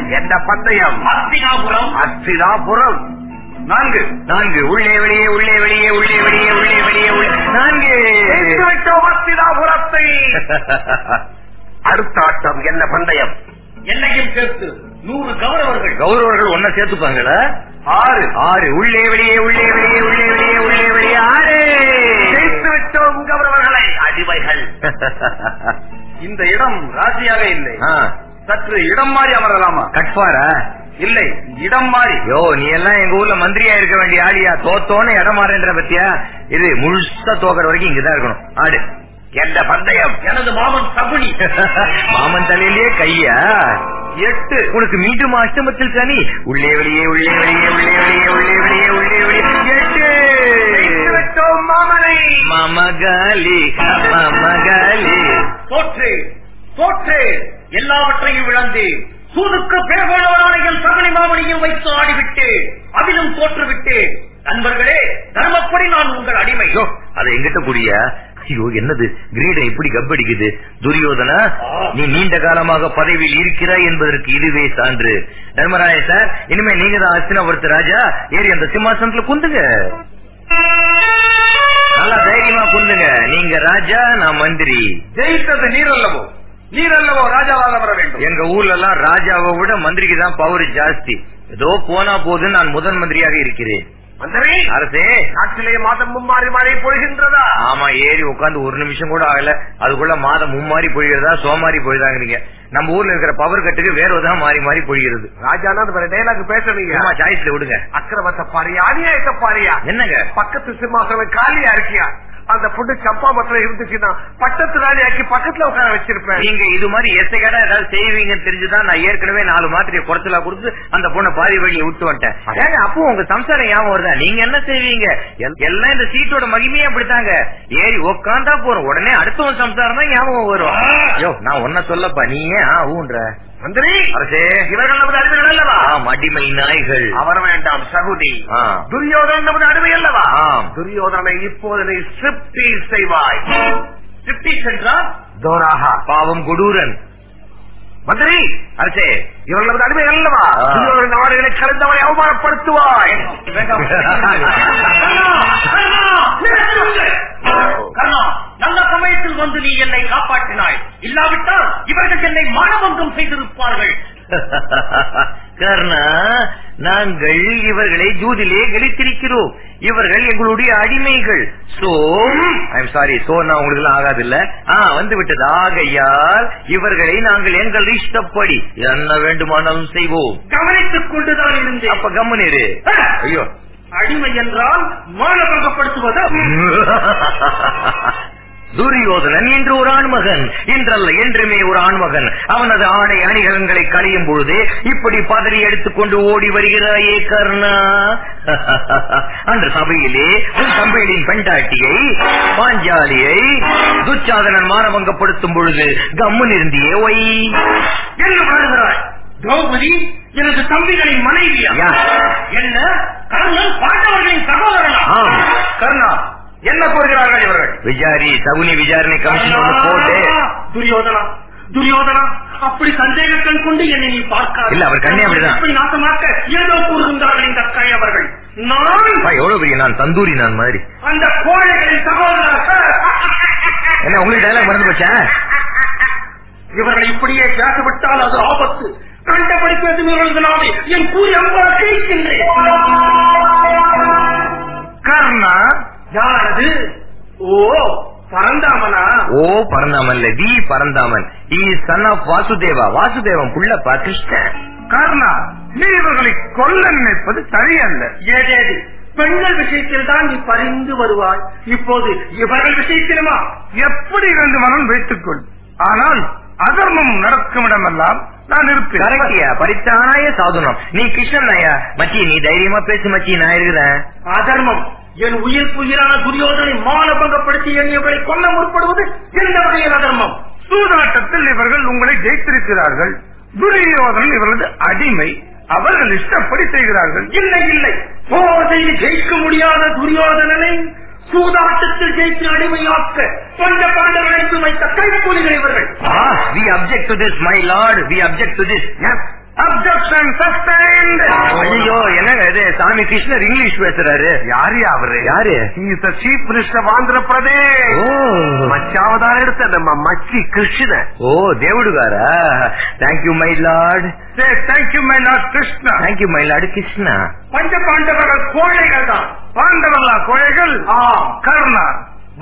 என்ன பந்தயம்? அஸ்தினாபுரம். அஸ்தினாபுரம். நான்கு. நான்கு. உள்ளே வெளியே உள்ளே வெளியே உள்ளே வெளியே உள்ளே வெளியே உள்ளே. நான்கு. விட்டோம் அஸ்தினாபுரத்தை. அடுத்த ஆட்டம் என்ன பந்தயம்? என்னையும் சேர்த்து நூறு கௌரவர்கள். கௌரவர்கள் ஒன்ன சேர்த்துப்பாங்களா? ஆறு. ஆறு. உள்ளே வெளியே உள்ளே வெளியே உள்ளே வெளியே உள்ளே வெளியே ஆறு. ஜெயித்து விட்டோம் கௌரவர்களை. அடிமைகள். இந்த இடம் ராசியாக இல்லை. சற்று இடம் மாறி அமரலாமா? கட்பாரா? இல்லை. இடம் மாறி. யோ நீ எல்லாம் எங்க ஊர்ல மந்திரியா இருக்க வேண்டிய ஆளியா? தோத்தோன்னு இடம் மாறேன்ற பத்தியா? இது முழுசா தோக்கிற வரைக்கும் இங்கதான் இருக்கணும். ஆடு. என்ன பந்தயம் எனது மாமன் சகுனி. மாமன் தலையிலேயே கையா? எட்டு. உனக்கு மீண்டும் அஷ்டமத்தில் சனி. உள்ளே வெளியே உள்ளே வெளியே உள்ளே வெளியே உள்ளே வெளியே உள்ளே வெளியே. எட்டு. மாமனை. மமகாலி மமகாலி தோற்று தோற்று. எல்லாவற்றையும் இழந்து. சூதுக்கு பேர்கொள்ளவனானையும் சகனி மாமணியும் வைத்து ஆடிவிட்டு. அதிலும் தோற்றுவிட்டு. நண்பர்களே தர்மப்படி நான் உங்கள் அடிமை. அதை எங்கிட்ட கூடிய ஐயோ என்னது? கிரீடம் இப்படி கப்படிக்குது? துரியோதனா நீ நீண்ட காலமாக பதவியில் இருக்கிறாய் என்பதற்கு இதுவே சான்று. தர்மராய சார் இனிமே நீங்க தான் அஸ்தினாபுரத்து ராஜா. ஏறி அந்த சிம்மாசனத்துல குந்துங்க. நல்லா தைரியமா குந்துங்க. நீங்க ராஜா நான் மந்திரி. ஜெயித்தது நீர் அல்லவோ நீர் அல்லவோ ராஜாவாக வர வேண்டும். எங்க ஊர்ல எல்லாம் ராஜாவை விட மந்திரிக்கு தான் பவர் ஜாஸ்தி. ஏதோ போனா போது நான் முதன் மந்திரியாக இருக்கிறேன். அரசே! நாட்டிலே மாதம் மும்மாறி மழை பொழிகின்றதா? ஆமா ஏறி உட்கார்ந்து ஒரு நிமிஷம் கூட ஆகல. அதுக்குள்ள மாதம் மும்மாறி பொழிகிறதா சோமாரி பொழிதாங்கிறீங்க நம்ம ஊர்ல இருக்கிற பவர் கட்டுக்கு வேற தான் மாறி மாறி பொழிகிறது. ராஜானா டைலாக் பேசுறீங்க. சாய்ஸ்ல விடுங்க. அக்கிரமத்தை பாரியா அநியாயத்தை பாரியா? என்னங்க? பக்கத்து சிம்மாசனம் காலியா இருக்கியா? அந்த பொண்ணு சப்பா மற்ற இருந்துச்சுன்னா பட்டத்து ராணியாக்கி பக்கத்துல உட்கார வச்சிருப்பேன். நீங்க இது மாதிரி எசைக்கடா ஏதாவது செய்வீங்கன்னு தெரிஞ்சுதான் நான் ஏற்கனவே நாலு மாத்திரையை குறைச்சலா கொடுத்து அந்த பொண்ணை பாதி வழியை விட்டு வந்துட்டேன். அப்போ உங்க சம்சாரம் ஞாபகம் வருதா? நீங்க என்ன செய்வீங்க? எல்- எல்லாம் இந்த சீட்டோட மகிமையே அப்படித்தாங்க. ஏறி உக்காந்தா போறோம். உடனே அடுத்தவன் சம்சாரம் தான் ஞாபகம் வரும். யோ நான் ஒன்ன சொல்லப்பா. நீ ஏன் ஊன்ற? மந்திரி! அரசே! இவர்கள் நமது அடிமைகள் அல்லவா? அடிமை நாய்கள். அவர் வேண்டாம் சகுதி. ஆ. துரியோதனன் நமது அடிமை அல்லவா. துரியோதனை இப்போது நீ செய்வாய். சிப்டிஸ் என்றால்? தோராகா. பாவம் கொடூரன். மந்திரி அரசே இவர்கள் நமது அடிமை அல்லவா? நாடுகளை கலந்தவனை அவமானப்படுத்துவாய். கர்ணா நல்ல சமயத்தில் வந்து நீ என்னை காப்பாற்றினாய். இல்லாவிட்டால் இவர்கள் என்னை மானபங்கம் செய்திருப்பார்கள். கர்ணா நாங்கள் இவர்களை ஜூதிலே கழித்திருக்கிறோம். இவர்கள் எங்களுடைய அடிமைகள். சோ ஐம் சாரி சோ நான் உங்களுக்கு எல்லாம் ஆகாது இல்ல ஆ வந்து விட்டது. ஆகையால் இவர்களை நாங்கள் எங்கள் இஷ்டப்படி என்ன வேண்டுமானாலும் செய்வோம். கவனித்துக் கொண்டுதான் இருந்தேன். அப்ப கம்மனிரு. ஐயோ. அடிமை என்றால் மானபங்கப்படுத்துவது? துரியோதனன் என்று ஒரு ஆண்மகன். இன்றல்ல என்றுமே ஒரு ஆண்மகன். அவனது ஆடை அணிகலன்களை களையும் பொழுது இப்படி பதறி எடுத்துக்கொண்டு ஓடி வருகிறாயே கர்ணா. அன்று சபையிலே உன் தம்பிகளின் பெண்டாட்டியை பாஞ்சாலியை துச்சாதனன் மானவங்கப்படுத்தும் பொழுது கம்மன் இருந்தியே ஒய். என்ன வருகிறாய் திரௌபதி எனது தம்பிகளின் மனைவியா. என்ன? கர்ணன் பாண்டவர்களின் சகோதரனா. கர்ணா என்ன கூறுகிறார்கள் இவர்கள்? விசாரி சகுனி விசாரணை கமிஷன் போட்டு. துரியோதனா துரியோதனா அப்படி சந்தேக கண் கொண்டு என்னை நீ பார்க்காத. இல்ல, அவர் கண்ணே அப்படிதான். இப்படி நாசமாக்க ஏதோ கூறுகின்றார்கள் இந்த கயவர்கள் நான் எவ்வளவு பெரிய நான் தந்தூரி நான் மாதிரி. அந்த கோழைகளின் சகோதரர் என்ன உங்களுக்கு டைலாக் மறந்து போச்சா? இவர்கள் இப்படியே பேசவிட்டால் அது ஆபத்து. கண்டபடி பேசுகிறவர்களாலே என் கூறி அம்மா கேட்கின்றேன் கர்ணா யாரது? ஓ பரந்தாமனா? ஓ பரந்தாமன் இல்ல. V Paranthaman. Son of Vasudeva. Vasudevan புள்ளப்பா Krishnan. Karna நீ இவர்களை கொல்ல நினைப்பது சரியல்ல. ஏதேது பெண்கள் விஷயத்தில் தான் நீ பரிந்து வருவாய். இப்போது இவர்கள் விஷயத்திலுமா? எப்படி வேண்டுமானால் வைத்துக்கொள்? ஆனால் அதர்மம் நடக்கும் இடமெல்லாம் நான் இருப்பேன் கரெக்டியா? பரித்தானாய சாதுனம். நீ கிருஷ்ணன் ஐயா. மச்சி நீ தைரியமா பேசு மச்சி. நான் இருக்கிறேன். அதர்மம். என் உயிர் உயிரான துரியோதனை மானபங்கப்படுத்தி எண்ணியவர்களை கொல்ல முற்படுவது எந்த வகையில் அதர்மம்? சூதாட்டத்தில் இவர்கள் உங்களை ஜெயித்திருக்கிறார்கள். துரியோதனன் இவர்களது அடிமை. அவர்கள் இஷ்டப்படி செய்கிறார்கள். இல்லை இல்லை. போதையில் ஜெயிக்க முடியாத துரியோதனனை சூதாட்டத்தில் ஜெயித்து அடிமையாக்க பஞ்ச பாண்டவர்களை வைத்த கைக்கூலிகள் இவர்கள். We object to this my lord we object to this objection sustained ஐயோ என்னங்க சாமி கிருஷ்ணர் இங்கிலீஷ் பேசுறாரு. யாரு அவரு? யாரு? Is chief minister Andhra Pradesh மச்சாவதான எடுத்த நம்ம மச்சி கிருஷ்ண ஓ தேவுடுகாரா? Thank you my lord thank you my lord Krishna thank you my lord Krishna பஞ்ச பாண்டவர்கள் கோழைகள் தான். பாண்டவர்களா கோழைகள்? கர்ணா.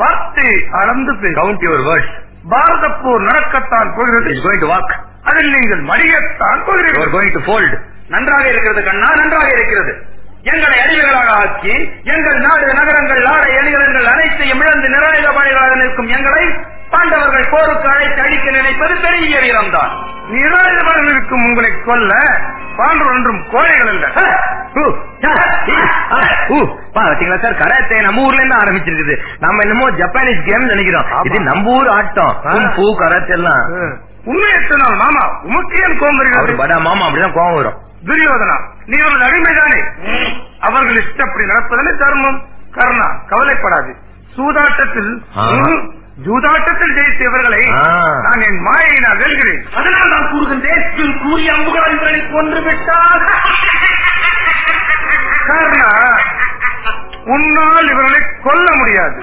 வார்த்தை அளந்து கவுண்ட் யுவர் வேர்ட்ஸ் பாரத போர் நடக்கத்தான் போகிறது. இஸ் கோயிங் டு வாக் அதில் நீங்கள் மடியத்தான் போகிறீர்கள். நன்றாக இருக்கிறது கண்ணா நன்றாக இருக்கிறது. எங்களை அடிமைகளாக ஆக்கி எங்கள் நாடு நகரங்கள் ஆடை எளிகரங்கள் அனைத்தையும் இழந்து நிராயுதபாணிகளாக நிற்கும் எங்களை பாண்டவர்கள் போருக்கு அழைத்து அழிக்க நினைப்பது பெரிய வீரம்தான். நிராயுதபாணிகள் இருக்கும் உங்களை கொல்ல பாண்டவர் ஒன்றும் கோழைகள் அல்ல. பாத்தீங்களா சார்? கராத்தே நம்ம ஊர்ல இருந்து ஆரம்பிச்சிருக்குது. நம்ம என்னமோ ஜப்பானீஸ் கேம் நினைக்கிறோம். இது நம்ம ஊர் ஆட்டம். கும்பு கராத்தே எல்லாம். உண்மையை சொன்னால் மாமா உமக்கு ஏன் கோபம் அவரு வருகிறது படா மாமா அப்படிதான் கோவம் வரும். துரியோதனா நீ அவர்கள் அடிமைதானே? அவர்கள் இஷ்டப்படி நடப்பதனை தர்மம். கர்ணா கவலைப்படாது. சூதாட்டத்தில் ஜூதாட்டத்தில் ஜெயித்த இவர்களை ஆ. நான் என் மாயை நான் வெல்கிறேன். அதனால் நான் கூறுகின்றேன் கூறிய அம்புகளால் இவர்களை கொன்று விட்டால் கர்ணா உன்னால் இவர்களை கொல்ல முடியாது.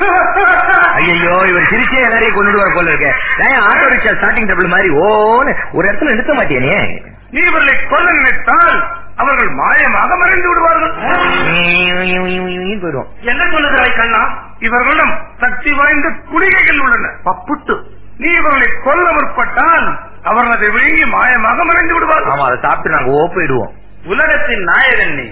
ஐயோ இவர் சிரிச்சே எல்லாரையும் கொண்டுடுவார் போல இருக்க. ஆட்டோ ரிக்ஷா ஸ்டார்டிங் டபுள் மாதிரி ஓன்னு ஒரு இடத்துல நிறுத்த மாட்டேனே நீ? இவர்களை கொல்ல நினைத்தால் அவர்கள் மாயமாக மறைந்து விடுவார்கள். என்ன சொல்லுகிறாய் கண்ணா இவர்களிடம் சக்தி வாய்ந்த குடிகைகள் உள்ளன. பப்புட்டு. நீ இவர்களை கொல்ல முற்பட்டால் அவர்கள் அதை விழுங்கி மாயமாக மறைந்து விடுவார்கள். ஆமா அதை சாப்பிட்டு நாங்க ஓ போயிடுவோம். உலகத்தின் நாயகன் நீ.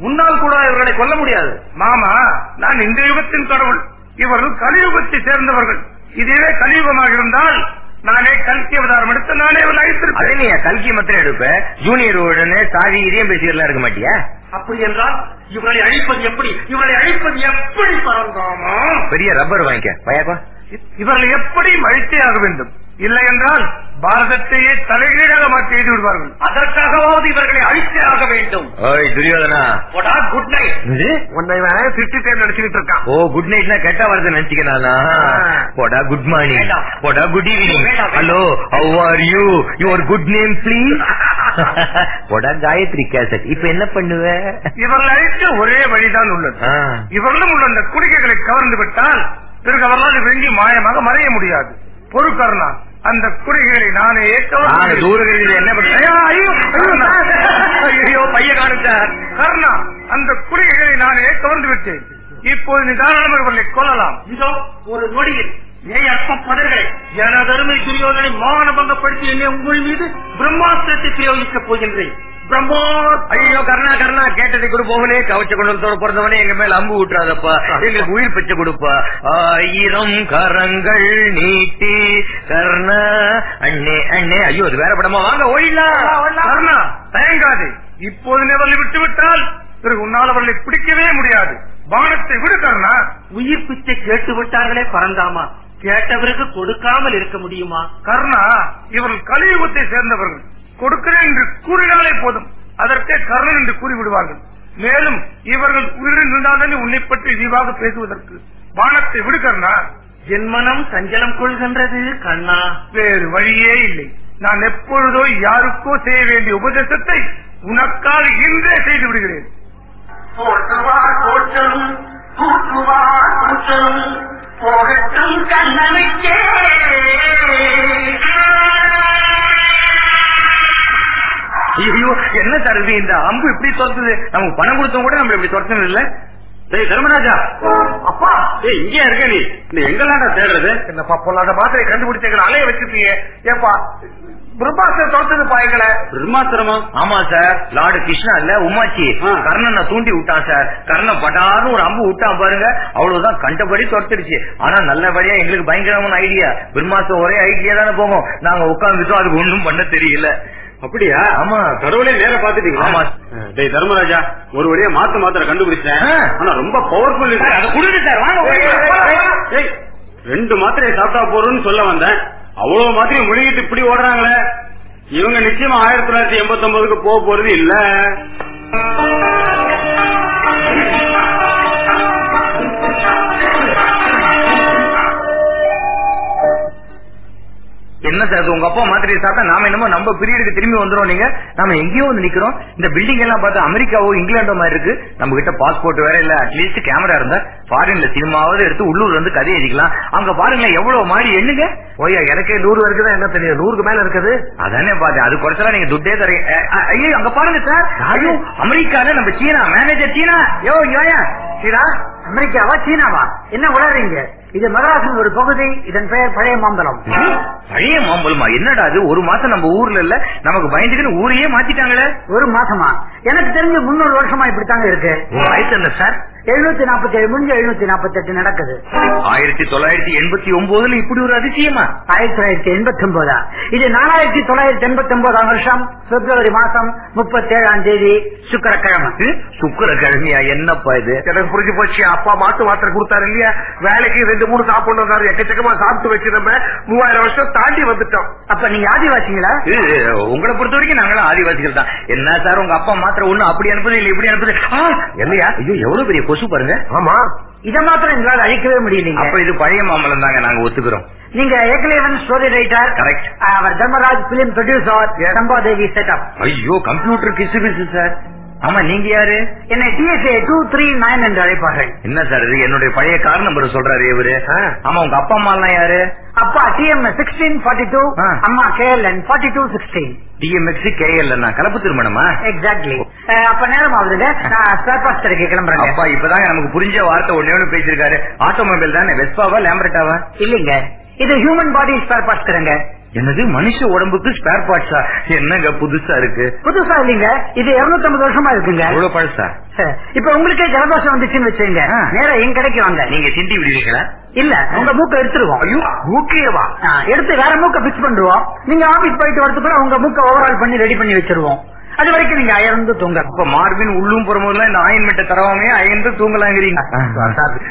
உன்னால் கூட இவர்களை கொல்ல முடியாது. மாமா நான் இந்த யுகத்தின் கடவுள். இவர்கள் கலியுகத்தை சேர்ந்தவர்கள். இதுவே கலியுகமாக இருந்தால் நானே கல்கி அவதாரம் எடுத்து நானே இவர்கள் அதே அழைத்திருப்பேன் நீ கல்கி மாத்திரம் எடுப்ப? ஜூனியர் உடனே சாவி இதயம் பேசியெல்லாம் இருக்க மாட்டியா? அப்படி என்றால் இவர்களை அழிப்பது எப்படி? இவர்களை அழிப்பது எப்படி பறந்தாமா பெரிய ரப்பர் வாங்கிக்க. பயாப்பா இவர்களை எப்படி அழித்தே ஆக வேண்டும். இல்லை என்றால் பாரதத்தையே தலைகீழாக மாற்றி எழுதி விடுவார்கள். அதற்காகவாவது இவர்களை அழித்தே ஆக வேண்டும். துரியோதனா. குட் நைட் இது? உன்னை வேற திட்டத்தை நினைச்சுக்கிட்டு இருக்கான்? ஓ குட் நைட்னா கெட்ட வார்த்தை நினைச்சுக்கனா போடா குட் மார்னிங். போடா good evening. Hello how are you your good name please போடா காயத்ரி கேசட் இப்ப என்ன பண்ணுவ? இவர்களை அழிக்க ஒரே வழிதான் உள்ளது. இவர்களும் உள்ள அந்த குடிகைகளை கவர்ந்து விட்டால் பிறகு அவர்களால் விழுங்கி மாயமாக மறைய முடியாது. பொறுக்கர்ணா அந்த குடிகைகளை நானே என்ன ஐயோ, ஐயோ, பைய காணுச்சார். கர்ணா அந்த குடிகைகளை நானே கவர்ந்து விட்டேன். இப்போது நீ தாராளமாக இவர்களை கொல்லலாம். இதோ ஒரு நொடியில் ஏய் அற்ப பதர்களை எனது அருமை துரியோதனை மானபங்கப்படுத்தி என்னை உங்கள் மீது பிரம்மாஸ்திரத்தை பிரயோகிக்கப் போகின்றேன். பிரம்மா ஐயோ கர்ணா கர்ணா கேட்டதை கூட போகலே கவச்ச கொண்டத்தோட பிறந்தவனே எங்க மேல அம்பு விட்டுறாதப்பா எங்களுக்கு உயிர் பச்சை கொடுப்பா. ஆயிரம் கரங்கள் நீட்டி கர்ணா அண்ணே அண்ணே. ஐயோ அது வேற படமா. வாங்க ஓடிலாம் கர்ணா தயங்காதே. இப்போது அவர்களை விட்டு விட்டால் பிறகு உன்னால் அவர்களை பிடிக்கவே முடியாது. பானத்தை விடு கர்ணா. உயிர் பிச்சை கேட்டு விட்டார்களே பறந்தாமா கேட்டவருக்கு கொடுக்காமல் இருக்க முடியுமா? கர்ணா இவர்கள் கலியுகத்தை சேர்ந்தவர்கள். கொடுக்கிறேன் என்று கூறினாலே போதும். அதற்கே கர்ணன் என்று கூறிவிடுவார்கள். மேலும் இவர்கள் உயிரிழந்தாலே உன்னை பற்றி விரிவாக பேசுவதற்கு. பானத்தை விடு கர்ணா. என் மனம் சஞ்சலம் கொள்கின்றது கண்ணா வேறு வழியே இல்லை. நான் எப்பொழுதோ யாருக்கோ செய்ய வேண்டிய உபதேசத்தை உனக்காக இன்றே செய்து விடுகிறேன். போற்றுவார் போற்றலும் கூற்றுவார் கூற்றலும் போகட்டும் கண்ணனுக்கே ஐயோ என்ன சார் இது இந்த அம்பு இப்படி துரத்துது? நமக்கு பணம் கொடுத்தவங்க கூட நம்ம இப்படி துரத்துனது இல்ல. டேய் தர்மராஜா. அப்பா ஏய் இங்கே இருக்க நீ? நீ எங்கெல்லாம்டா தேடுறது? என்னப்பா பொல்லாத மாத்திரை கண்டுபிடிச்சு எங்களை அலைய வச்சிருக்கீங்க ஏப்பா பிரம்மாஸ்திரம் துரத்துதுப்பா எங்களை? பிரம்மாஸ்திரமா? ஆமா சார். லார்டு கிருஷ்ணா இல்ல உமாச்சி. கர்ணனை தூண்டி விட்டான் சார். கர்ணன் பட்டாருன்னு ஒரு அம்பு விட்டான் பாருங்க. அவ்வளவுதான் கண்டபடி துரத்துடுச்சு ஆனா நல்லபடியா எங்களுக்கு பயங்கரமான ஐடியா பிரம்மாஸ்திரம் ஒரே ஐடியா தானே போகும். நாங்க உட்காந்துட்டோம் அதுக்கு ஒண்ணும் பண்ண தெரியல. அப்படியா? ஆமா. கடவுளே நேர பாத்துட்டீங்களா ஆமா. டேய் தர்மராஜா ஒரு வழியா மாத்து மாத்திரை கண்டுபிடிச்சேன். ஆனா ரொம்ப பவர்ஃபுல் சார், அதை கொடுங்க சார். வாங்க ரெண்டு மாத்திரையை சாப்பிட்டா போறோம்னு சொல்ல வந்தேன். அவ்வளவு மாத்திரையை முழுகிட்டு இப்படி ஓடுறாங்களே. இவங்க நிச்சயமா ஆயிரத்தி தொள்ளாயிரத்தி எண்பத்தி ஒன்பதுக்கு போக போறது இல்ல. என்ன சார் உங்க அப்பா மாத்திரையை சாப்பிட்டா நாம என்னமோ நம்ம பீரியடுக்கு திரும்பி வந்துரும் நீங்க. நாம எங்கேயோ வந்து நிக்கிறோம். இந்த பில்டிங் எல்லாம் பார்த்தா அமெரிக்காவோ இங்கிலாண்டோ மாதிரி இருக்கு. நம்ம கிட்ட பாஸ்போர்ட் வேற இல்ல. அட்லீஸ்ட் கேமரா இருந்தா ஃபாரின்ல சினிமாவது எடுத்து உள்ளூர்ல இருந்து கதை எழுதிக்கலாம். அங்க பாருங்களேன் எவ்வளவு மாடி எண்ணுங்க? ஓய்யா எனக்கே நூறு வரைக்கும் தான் என்ன தெரியும் நூறுக்கு மேல இருக்குது. அதானே பாத்தேன். அது குறைச்சலா நீங்க துட்டே தரீங்க. ஐயோ அங்க பாருங்க சார். ஐயோ அமெரிக்கால நம்ம சீனா மேனேஜர் சீனா. யோ யோயா. சீனா அமெரிக்காவா சீனாவா? என்ன உளறீங்க? இது மதராசின் ஒரு பகுதி இதன் பெயர் பழைய மாம்பலம் பழைய மாம்பழமா? என்னடா அது ஒரு மாசம் நம்ம ஊர்ல இல்ல நமக்கு பயந்துக்குன்னு ஊரையே மாத்திட்டாங்களே. ஒரு மாசமா? எனக்கு தெரிஞ்சு முன்னூறு வருஷமா இப்படித்தாங்க இருக்கு. வயசு என்ன சார் எழுநூத்தி நாற்பத்தி ஏழு முடிஞ்சு எழுநூத்தி நாற்பத்தி எட்டு நடக்குது. ஆயிரத்தி தொள்ளாயிரத்தி எண்பத்தி ஒன்பதுல இப்படி ஒரு அதிசயமா? ஆயிரத்தி தொள்ளாயிரத்தி எண்பத்தி ஒன்பதா இது நாலாயிரத்தி தொள்ளாயிரத்தி எண்பத்தி ஒன்பதாம் வருஷம் பிப்ரவரி மாசம் முப்பத்தி ஏழாம் தேதி சுக்கரக்கிழமை. சுக்கர கிழமையா என்னப்பா இது? எனக்கு புரிஞ்சு போச்சு. அப்பா மாட்டு மாத்திரை கொடுத்தாரு இல்லையா? வேலைக்கு ரெண்டு மூணு சாப்பிடணும் எக்கச்சக்கமா சாப்பிட்டு வச்சு நம்ம மூவாயிரம் வருஷம் தாண்டி வந்துட்டோம். அப்ப நீங்க ஆதிவாசிங்களா? உங்களை பொறுத்த வரைக்கும் நாங்களும் ஆதிவாசிகள் தான். என்ன சார் உங்க அப்பா மாத்திர ஒண்ணு அப்படி அனுப்புது இல்ல இப்படி அனுப்புது? என்னையா? ஐயோ எவ்வளவு பெரிய கொசு பாருங்க. ஆமா. இத மாத்திரம் எங்களால் அழிக்கவே முடியலீங்க. அப்ப இது பழைய மாம்பழம் தாங்க நாங்க ஒத்துக்கிறோம். நீங்க ஏகலேவன் ஸ்டோரி ரைட்டர் Correct. அவர் Dharmaraj film producer Sambadevi setup ஐயோ கம்ப்யூட்டர் கிசு பிசு சார் ஆமா நீங்க யாரு? என்னை டிஎஸ்ஏ டூ த்ரீ நைன் என்று அழைப்பார்கள். என்ன சார் இது? என்னுடைய பழைய கார் நம்பர் சொல்றாரு இவரு. ஆமா உங்க அப்பா அம்மா எல்லாம் யாரு? அப்பா டிஎம் சிக்ஸ்டீன் ஃபார்ட்டி டூ. அம்மா KLN forty two sixteen TMX KL கலப்பு திருமணமா எக்ஸாக்ட்லி அப்ப நேரம் ஆகுதுங்க நான் ஸ்பேர் கிளம்புறேங்க. அப்பா இப்பதாங்க நமக்கு புரிஞ்ச வார்த்தை ஒண்ணே ஒண்ணு பேசிருக்காரு ஆட்டோமொபைல் தானே? வெஸ்பாவா லேம்பரட்டாவா இல்லைங்க. இது ஹியூமன் பாடி ஸ்பேர் பார்ட்ஸ் என்னது மனுஷ உடம்புக்கு ஸ்பேர் பார்ட்ஸா என்னங்க புதுசா இருக்கு? புதுசா இல்லைங்க. இது 250 வருஷமா இருக்குங்க. அவ்வளவு பழசா. இப்ப உங்களுக்கே ஜலதோஷம் வந்துச்சுன்னு வச்சுங்க. நேரா என் கடைக்கு வாங்க. நீங்க சிந்தி விடுவீங்களா இல்ல உங்க மூக்க எடுத்துருவோம். மூக்கையவா? எடுத்து வேற மூக்க பிக்ஸ் பண்ணுவோம் நீங்க ஆபீஸ் போயிட்டு வரதுக்குள்ள உங்க மூக்க ஓவரால் பண்ணி ரெடி பண்ணி வச்சிருவோம். அது வரைக்கும் நீங்க அயர்ந்து தூங்க இப்ப மார்பின் உள்ளும் புறமும் இந்த ஆயின்மெண்ட்டை தரவாமே அயர்ந்து தூங்கலாங்கிறீங்க.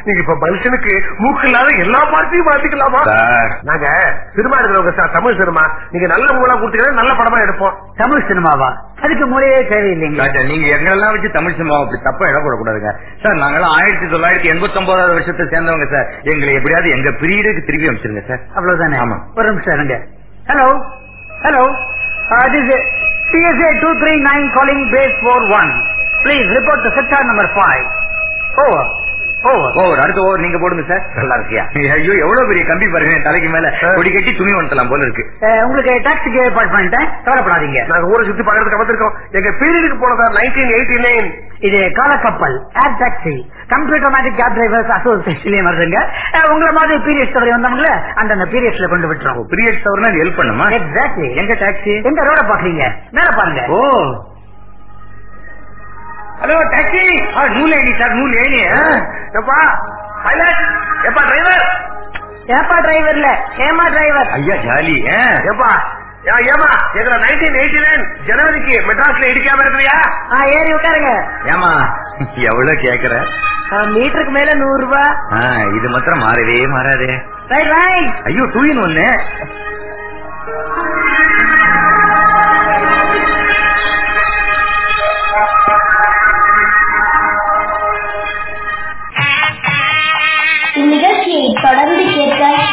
நீங்க இப்ப மனுஷனுக்கு மூக்கு இல்லாத எல்லா பார்ட்டியும் மாத்திக்கலாமா. நாங்க சினிமா எடுக்கிறவங்க சார் தமிழ் சினிமா. நீங்க நல்ல மூலா கொடுத்தீங்கன்னா நல்ல படமா எடுப்போம். தமிழ் சினிமாவா? அதுக்கு முறையே தேவையில்லைங்க. நீங்க எங்களெல்லாம் வச்சு தமிழ் சினிமா அப்படி தப்பா இடம் போடக்கூடாதுங்க சார் நாங்களாம் ஆயிரத்தி தொள்ளாயிரத்தி எண்பத்தி ஒன்பதாவது வருஷத்தை சேர்ந்தவங்க சார். எங்களை எப்படியாவது எங்க பீரியடுக்கு திருப்பி அமைச்சிருங்க சார். அவ்வளவுதானே? ஆமா. ஒரு நிமிஷம் இருங்க. Hello hello PSA 239 calling base 41. Please report to sector number 5. Over. Over over அடுத்த ஓவர் நீங்க போடுங்க சார் நல்லா இருக்கியா? ஐயோ எவ்வளவு பெரிய கம்பி பாருங்க. தலைக்கு மேல கொடி கட்டி துணி வந்தலாம் போல இருக்கு. உங்களுக்கு டாக்ஸிக்கு ஏற்பாடு பண்ணிட்டேன். கவலைப்படாதீங்க. நாங்க ஊரை சுத்தி பாக்கிறதுக்கு வந்திருக்கோம் எங்க பீரியடுக்கு போனதா? நைன்டீன் எயிட்டி நைன் இது காலக்கப்பல். Air taxi computer cab drivers அசோசியேஷன்லயே வருதுங்க. உங்களை மாதிரி பீரியட்ஸ் தவிர வந்தவங்கள அந்தந்த பீரியட்ஸ்ல கொண்டு விட்டுரும் பீரியட் தவறுனா ஹெல்ப் பண்ணுமா? எக்ஸாக்ட்லி எங்க டாக்ஸி எங்க ரோட பாக்குறீங்க மேல பாருங்க. ஓ. Hello taxi. நூல் ஏணி சார் நூல் ஏணி எப்பா? பைலட் எப்பா டிரைவர் ஏப்பா டிரைவர்ல ஏமா டிரைவர் ஐயா ஜாலி. எப்பா? ஏ- ஏமா எங்களை நைன்டீன் எயிட்டி நைன் ஜனவரிக்கு மெட்ராஸ்ல இடிக்காம இருக்கிறியா ஆ ஏறி உட்காருங்க. ஏமா எவ்வளவு கேக்குற? மீட்டருக்கு மேல நூறு ரூபாய் இது மாத்திரம் மாறவே மாறாதே. ஐயோ டூ இன்